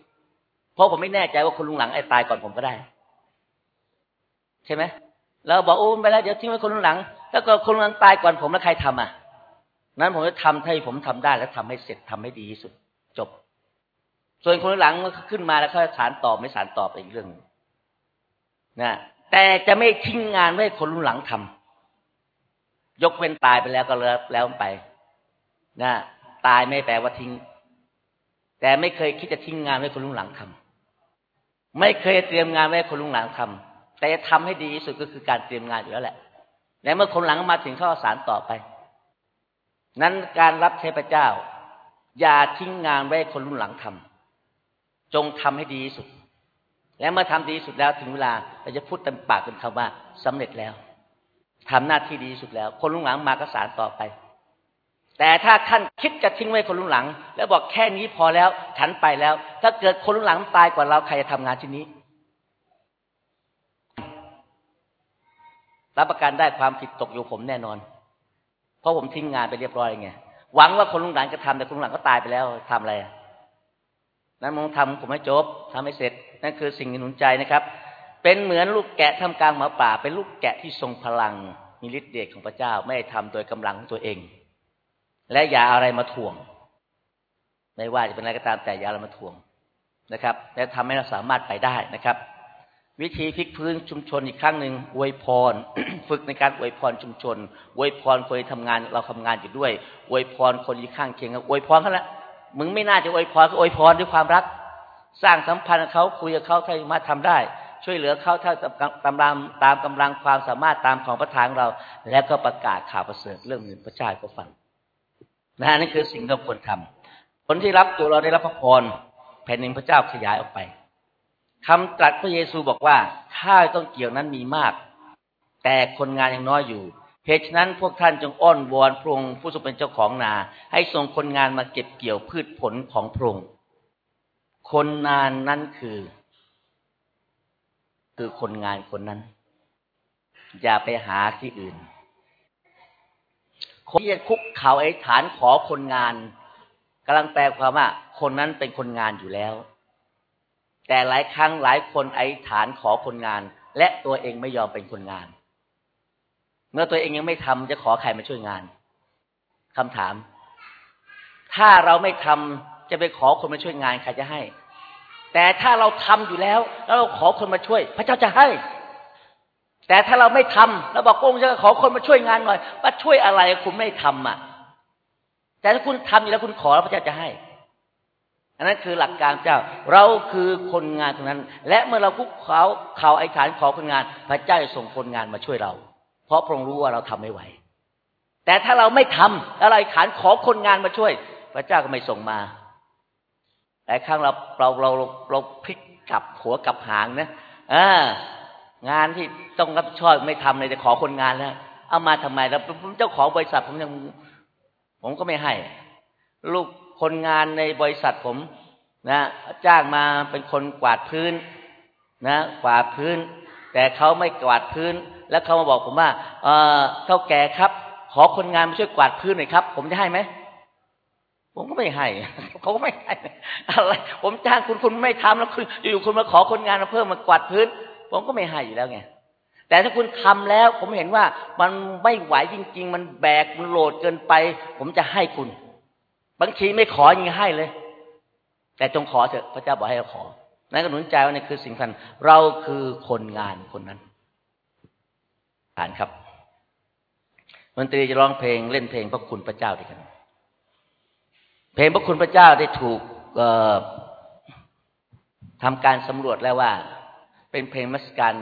เพราะผมไม่แน่ใจว่าคนรุ่นหลังไอ้ตายก่อนผมก็ได้ ใช่ไหมเราบอกโอ้ไปแล้วเดี๋ยวทิ้งไว้คนรุ่นหลังถ้าเกิดคนรุ่นหลังตายก่อนผมแล้วใครทำอะ นั้นผมจะทำให้ผมทำได้แล้วทำให้เสร็จทำให้ดีที่สุดจบ ส่วนคนรุ่นหลังขึ้นมาแล้วเขาสารต่อไม่สารต่อไปอีกเรื่องนะแต่จะไม่ทิ้งงานไว้ให้คนรุ่นหลังทำยกเว้นตายไปแล้วก็แล้วแล้วไปนะตายไม่แปลว่าทิ้ง แต่ไม่เคยคิดจะทิ้งงานไว้คนลุ่งหลังทำไม่เคยเตรียมงานไว้คนลุ่งหลังทำแต่จะทำให้ดีที่สุดก็คือการเตรียมงานอยู่แล้วแหละ และเมื่อคนหลังมาถึงเข้อสารต่อไป นั้นการรับใช้พระเจ้า อย่าทิ้งงานไว้คนรุ่นหลังทำจงทำให้ดีที่สุด และเมื่อทำดีที่สุดแล้วถึงเวลาเราจะพูดเต็มปากเป็นคำว่าสำเร็จแล้วทำหน้าที่ดีสุดแล้ว คนลุงหลังมาก็สารต่อไป แต่ถ้าท่านคิดจะทิ้งไว้คนลุงหลัง แล้วบอกแค่นี้พอแล้วฉันไปแล้ว ถ้าเกิดคนลุงหลังตายกว่าเราใครจะทำงานที่นี้รับประกันได้ความผิดตกอยู่ผมแน่นอน เพราะผมทิ้งงานไปเรียบร้อยไงหวังว่าคนลุงหลังจะทำแต่คนลุงหลังก็ตายไปแล้วทำอะไรนั้นมองทำผมให้จบทำให้เสร็จ นั่นคือสิ่งหนุนใจนะครับ เป็นเหมือนลูกแกะทำกลางหมาป่า เป็นลูกแกะที่ทรงพลังมีฤทธิ์เดชของพระเจ้าไม่ทำโดยกำลังของตัวเอง และอย่าอะไรมาถ่วง ไม่ว่าจะเป็นอะไรก็ตามแต่อย่าอะไรมาถ่วงนะครับ และทำให้เราสามารถไปได้นะครับ วิธีพลิกพื้นชุมชนอีกครั้งหนึ่งอวยพร ฝึกในการอวยพรชุมชนอวยพรคนที่ทำงานเราทำงานอยู่ด้วยอวยพรคนที่ข้างเคียงอวยพรเขาละมึงไม่น่าจะอวยพรก็อวยพรด้วยความรัก สร้างสัมพันธ์เขาคุยกับเขาถ้ามาทำได้ ช่วยเหลือเขาเท่าตำลังตามกำลังความสามารถตามของประทานเรา แล้วก็ประกาศข่าวประเสริฐเรื่องนึ่งพระเจ้าก็ฟังนะนั่นคือสิ่งที่เราควรทำผลที่รับตัวเราได้รับพระพรแผ่นหนึ่งพระเจ้าขยายออกไป คำตรัสพระเยซูบอกว่าข้าต้องเกี่ยวนั้นมีมาก แต่คนงานยังน้อยอยู่เหตุฉะนั้นพวกท่านจงอ้อนวอนพระองค์ผู้ทรงเป็นเจ้าของนา ให้ส่งคนงานมาเก็บเกี่ยวพืชผลของพระองค์คนงานนั้นคือ คือคนงานคนนั้น อย่าไปหาที่อื่น คนที่จะคุกเข่าไอ้ฐานขอคนงานกำลังแปลความว่า คนนั้นเป็นคนงานอยู่แล้ว แต่หลายครั้งหลายคนไอ้ฐานขอคนงาน และตัวเองไม่ยอมเป็นคนงาน เมื่อตัวเองยังไม่ทำจะขอใครมาช่วยงานคำถาม ถ้าเราไม่ทำจะไปขอคนมาช่วยงานใครจะให้ แต่ถ้าเราทำอยู่แล้ว แล้วเราขอคนมาช่วย พระเจ้าจะให้ แต่ถ้าเราไม่ทำแล้วบอกองค์จะขอคนมาช่วยงานหน่อยว่าช่วยอะไรคุณไม่ทำอะ แต่ถ้าคุณทำอยู่แล้วคุณขอแล้วพระเจ้าจะให้ อันนั้นคือหลักการเจ้า เราคือคนงานตรงนั้น และเมื่อเราคุกเขาเขาไอ้ฐานขอคนงาน พระเจ้าจะส่งคนงานมาช่วยเรา เพราะพระองค์รู้ว่าเราทำไม่ไหว แต่ถ้าเราไม่ทำอะไรขานขอคนงานมาช่วย พระเจ้าก็ไม่ส่งมาหลายครั้งเราเราเราเราพลิกกลับหัวกลับหางนะอ่างานที่ต้องรับชอบไม่ทำเลยจะขอคนงานแล้วเอามาทำไมแล้วผมเจ้าของบริษัทผมยังผมก็ไม่ให้ ลูก คนงานในบริษัทผมนะจ้างมาเป็นคนกวาดพื้นนะกวาดพื้น แต่เขาไม่กวาดพื้น แล้วเขามาบอกผมว่าเออเท่าแก่ครับ ขอคนงานมาช่วยกวาดพื้นหน่อยครับ ผมจะให้ไหมผมก็ไม่ให้เขาก็ไม่ให้อะไร ผมจ้างคุณคุณไม่ทำแล้วคุณอยู่คุณมาขอคนงานมาเพิ่มมากวาดพื้น ผมก็ไม่ให้อยู่แล้วไงแต่ถ้าคุณทำแล้ว ผมเห็นว่ามันไม่ไหวจริง ๆ มันแบกมันโหลดเกินไป ผมจะให้คุณ บางทีไม่ขอยังให้เลย แต่จงขอเถอะพระเจ้าบอกให้เราขอ นั่นก็หนุนใจว่านี่คือสิ่งสำคัญเราคือคนงานคนนั้นอ่านครับมนตรีจะร้องเพลงเล่นเพลงพระคุณพระเจ้าด้วยกัน เพลงพระคุณพระเจ้าได้ถูกทำการสำรวจแล้วว่า เป็นเพลงมัสการ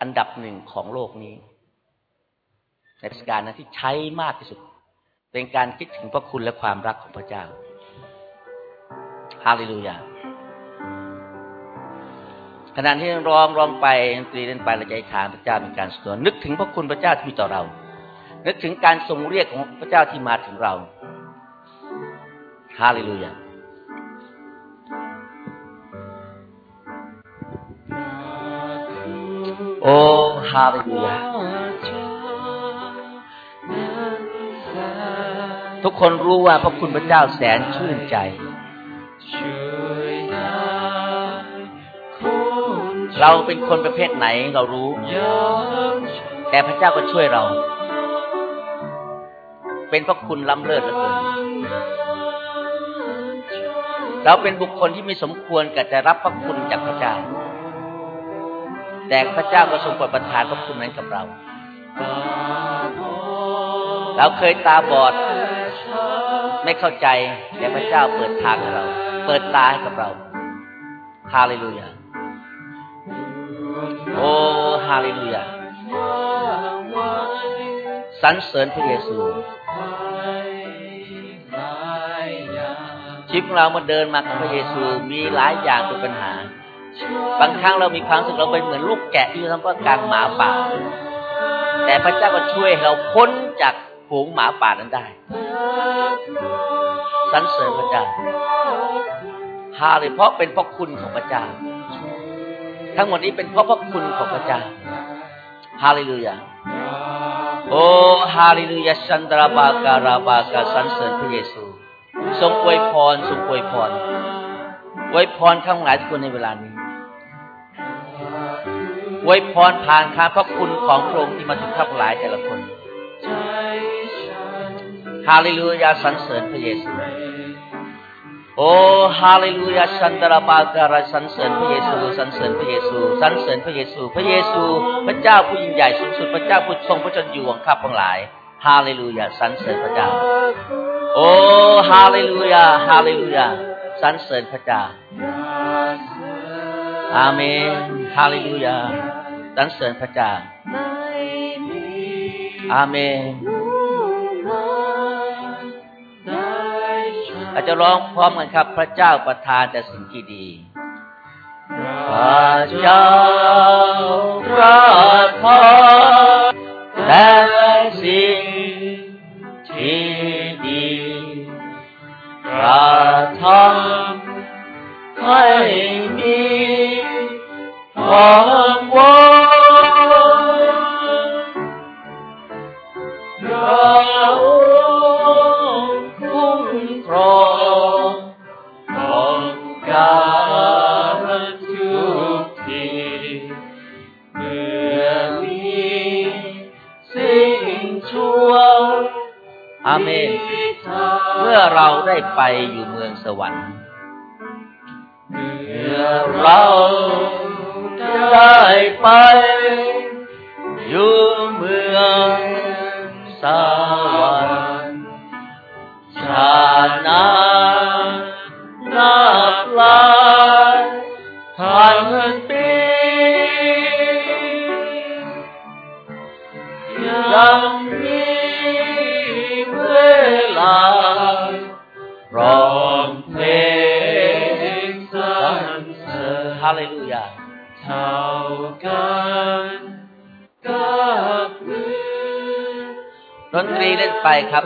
อันดับหนึ่งของโลกนี้ ในมัสการนั้นที่ใช้มากที่สุด เป็นการคิดถึงพระคุณและความรักของพระเจ้าฮาเลลูยาขณะที่ร้องร้องไปดนตรีเล่นไปเราใจขานพระเจ้าเป็นการสวดนึกถึงพระคุณพระเจ้าที่มีต่อเรา นึกถึงการทรงเรียกของพระเจ้าที่มาถึงเราฮาเลลูยาโอ้ฮาเลลูยา ทุกคนรู้ว่าพระคุณพระเจ้าแสนชื่นใจ เราเป็นคนประเภทไหนเรารู้ แต่พระเจ้าก็ช่วยเรา เป็นพระคุณล้ำเลิศเหลือเกินเราเป็นบุคคลที่ไม่สมควรกับจะรับพระคุณจากพระเจ้า แต่พระเจ้าก็ทรงโปรดประทานพระคุณนั้นกับเรา เราเคยตาบอด ไม่เข้าใจแต่พระเจ้าเปิดทางให้เรา เปิดตาให้กับเราฮาเลลูยาโอ้ฮาเลลูยาสรรเสริญพระเยซูชีวิตของเรามื่อเดินมากับพระเยซูมีหลายอย่างเป็นปัญหา บางครั้งเรามีความสุขเราเป็นเหมือนลูกแกะที่ทำก็กลางหมาป่า แต่พระเจ้าก็ช่วยเราพ้นจากฝูงหมาป่านั้นได้ สรรเสริญพระเจ้าฮาเลยเพราะเป็นเพราะคุณของพระเจ้า ทั้งหมดนี้เป็นเพราะพระคุณของพระเจ้าฮาเลลูยาโอ้ฮาเลลูยาสันตราบาการาบากาสรรเสริญพระเยซู ทรงอวยพรทรงอวยพรอวยพรข้างหลายทุกคนในเวลานี้อวยพรผ่านคาพระคุณของพระองค์ที่มาถึงข้าหลายแต่ละคน ฮาเลลูยาสรรเสริญพระเยซู โอ้ฮาเลลูยาสันตราบาการสรรเสริญพระเยซูสรรเสริญพระเยซูสรรเสริญพระเยซู พระเยซู พระเจ้าผู้ยิ่งใหญ่สูงสุดพระเจ้าผู้ทรงพระชนอยู่ของข้าพงหลายฮาเลลูยาสรรเสริญพระเจ้า โอ้ฮาเลลูยาฮาเลลูยาสรรเสริญพระเจ้าอาเมนฮาเลลูยาสรรเสริญพระเจ้าอาเมน อาจจะร้องพร้อมกันครับ พระเจ้าประทานแต่สิ่งที่ดีพระเจ้าประทานแต่สิ่งที่ดีกระทำให้มีความหวังเรา อาเมน เมื่อเราได้ไปอยู่เมืองสวรรค์ เมื่อเราได้ไป อยู่เมืองสวรรค์ชานานา นตรีเล่นไปครับ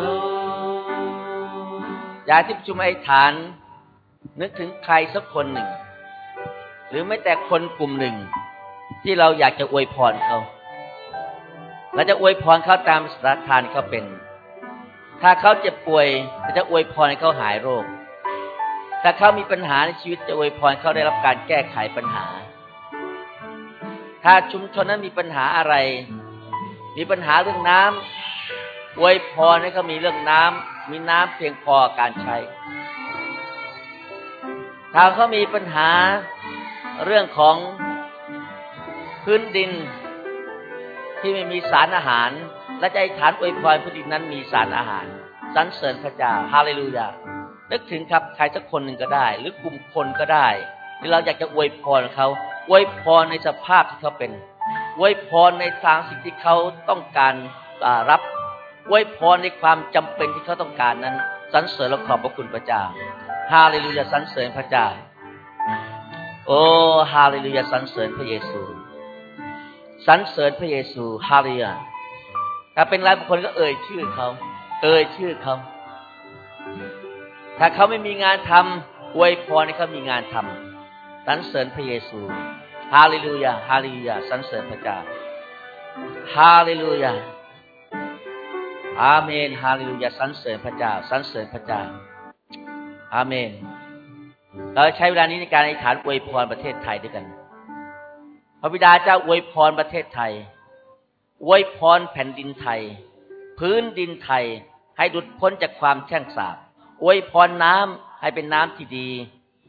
อยากที่ประชุมไอ้ฐาน นึกถึงใครสักคนหนึ่ง หรือไม่แต่คนกลุ่มหนึ่ง ที่เราอยากจะอวยพรเขาเราจะอวยพรเขาตามสถานทานเขาเป็น ถ้าเขาเจ็บป่วยเราจะอวยพรให้เขาหายโรค ถ้าเขามีปัญหาในชีวิตจะอวยพรเขาได้รับการแก้ไขปัญหา ถ้าชุมชนนั้นมีปัญหาอะไร มีปัญหาเรื่องน้ำ อวยพรให้เขามีเรื่องน้ำมีน้ำเพียงพอการใช้ ถ้าเขามีปัญหาเรื่องของพื้นดินที่ไม่มีสารอาหาร และใจฐานอวยพรพื้นดินนั้นมีสารอาหารสรรเสริญพระเจ้าฮาเลลูยานึกถึงครับใครสักคนหนึ่งก็ได้ หรือกลุ่มคนก็ได้ที่เราอยากจะอวยพรเขาอวยพรในสภาพที่เขาเป็นอวยพรในทางสิ่งที่เขาต้องการรับ อวยพรในความจำเป็นที่เขาต้องการนั้นสรรเสริญและขอบพระคุณพระเจ้าฮาเลลูยาสรรเสริญพระเจ้า โอ้ฮาเลลูยาสรรเสริญพระเยซูสรรเสริญพระเยซูฮาเลลูยาถ้าเป็นรายบุคคลก็เอ่ยชื่อเขาเอ่ยชื่อเขาถ้าเขาไม่มีงานทำอวยพรให้เขามีงานทำสรรเสริญพระเยซูฮาเลลูยาฮาเลลูยาสรรเสริญพระเจ้าฮาเลลูยา อาเมนฮาเลลูยาสรรเสริญพระเจ้าสรรเสริญพระเจ้า อาเมน เราใช้เวลานี้ในการอธิษฐานอวยพรประเทศไทยด้วยกัน พระบิดาเจ้าอวยพรประเทศไทย อวยพรแผ่นดินไทย พื้นดินไทยให้ดุดพ้นจากความแช่งสาบอวยพรน้ำให้เป็นน้ำที่ดี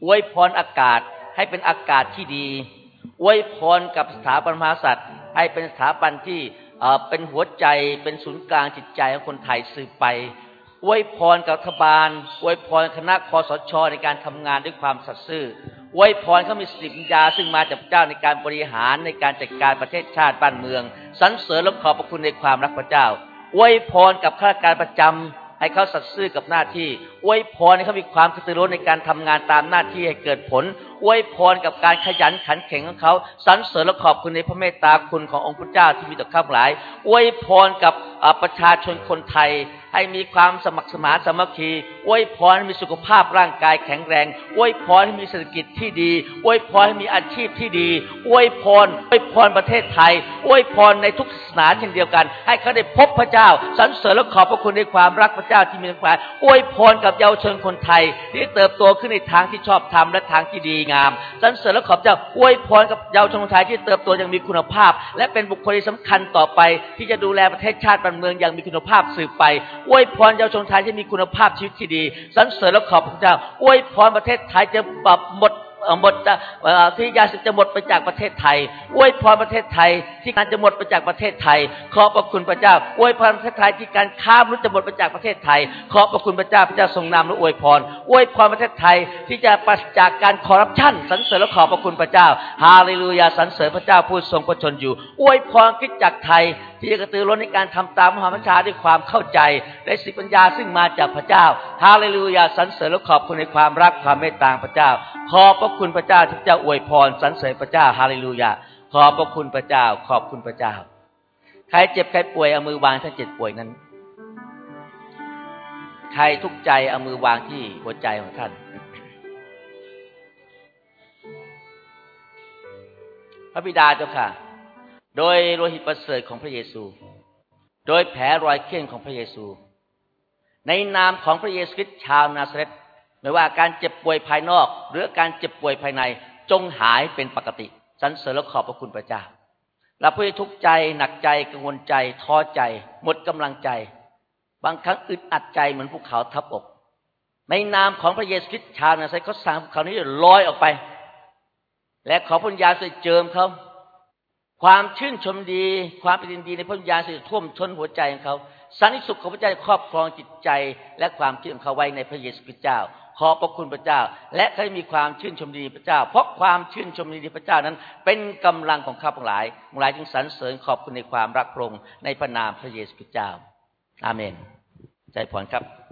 อวยพรอากาศให้เป็นอากาศที่ดี อวยพรกับสถาบันมหาสัตว์ให้เป็นสถาบันที่ เป็นหัวใจเป็นศูนย์กลางจิตใจของคนไทยสืบไปอวยพรกับรัฐบาลอวยพรคณะคอสช ในการทำงานด้วยความสัตย์ซื่ออวยพรเขามีสติปัญญาซึ่งมาจากเจ้าในการบริหารในการจัดการประเทศชาติบ้านเมืองสรรเสริญและขอบพระคุณในความรักพระเจ้าอวยพรกับข้าราชการประจำให้เขาสัตย์ซื่อกับหน้าที่ อวยพรให้เขามีความกระตือรือร้นในการทำงานตามหน้าที่ให้เกิดผลอวยพรกับการขยันขันแข็งของเขาสรรเสริญและขอบคุณในพระเมตตาคุณขององค์พระเจ้าที่มีต่อข้าพหลายอวยพรกับประชาชนคนไทย ให้มีความสมัครสมานสมัคคีอวยพรให้มีสุขภาพร่างกายแข็งแรงอวยพรให้มีเศรษฐกิจที่ดีอวยพรให้มีอาชีพที่ดีอวยพรอวยพรประเทศไทยอวยพรในทุกศาสนาเช่นเดียวกัน ให้เขาได้พบพระเจ้าสรรเสริญและขอบพระคุณในความรักพระเจ้าที่มีความอวยพรกับเยาวชนคนไทย ที่เติบโตขึ้นในทางที่ชอบธรรมและทางที่ดีงามสรรเสริญและขอบเจ้าอวยพรกับเยาวชนคนไทยที่เติบโตอย่างมีคุณภาพ และเป็นบุคคลที่สำคัญต่อไป ที่จะดูแลประเทศชาติบ้านเมืองอย่างมีคุณภาพสืบไปอวยพรเยาวชนไทยที่มีคุณภาพชีวิตที่ดีสรรเสริญและขอบพระเจ้าอวยพรประเทศไทยจะปรับหมด หมดจะที่ยาเสพจะหมดไปจากประเทศไทยอวยพรประเทศไทย ที่การจะหมดไปจากประเทศไทย ขอบพระคุณพระเจ้าอวยพรประเทศไทยที่การค้ามนุษย์จะหมดไปจากประเทศไทย ขอบพระคุณพระเจ้าพระเจ้าทรงนำและอวยพรอวยพรประเทศไทยที่จะปราศจากการคอร์รัปชันสรรเสริญและขอบพระคุณพระเจ้าฮาเลลูยาสรรเสริญพระเจ้าผู้ทรงพระชนอยู่อวยพรคิดจากไทยที่จะกระตือร้นในการทำตามมหาบัญชาด้วยความเข้าใจและสิปัญญาซึ่งมาจากพระเจ้าฮาเลลูยาสรรเสริญและขอบคุณในความรักความเมตตาพระเจ้า ขอบพระคุณพระเจ้าที่เจ้าอวยพรสรรเสริญพระเจ้าฮาเลลูยาขอบพระคุณพระเจ้า ขอบคุณพระเจ้า ใครเจ็บใครป่วยเอามือวางท่านเจ็บป่วยนั้น ใครทุกข์ใจเอามือวางที่หัวใจของท่านพระบิดาเจ้าค่ะ โดยโลหิตประเสริฐของพระเยซู โดยแผลรอยเขี้ยนของพระเยซู ในนามของพระเยซูคริสต์ชาวนาซาเรตไม่ว่าการเจ็บป่วยภายนอก หรือการเจ็บป่วยภายในจงหายเป็นปกติสรรเสริญและขอบพระคุณพระเจ้าเราผู้ที่ทุกข์ใจหนักใจกังวลใจท้อใจ หมดกำลังใจ บางครั้งอึดอัดใจเหมือนภูเขาทับอก ในนามของพระเยซูคริสต์ชาวนาซาเรตเขาสั่งภูเขานี้ลอยออกไป และขอพระญาณเจิมเขา ความชื่นชมดี ความเป็นดีในพระวิญญาณสิท่วมท้นหัวใจของเขาสันติสุขของพระเจ้าครอบครองจิตใจ และความเชื่อของเขาไว้ในพระเยซูคริสต์เจ้า ขอพระคุณพระเจ้า และเขามีความชื่นชมดีพระเจ้า เพราะความชื่นชมดีพระเจ้านั้น เป็นกำลังของข้าพเจ้าหลายหลายจึงสรรเสริญขอบคุณในความรักพระองค์ในพระนามพระเยซูคริสต์เจ้า อาเมน ใจพรครับ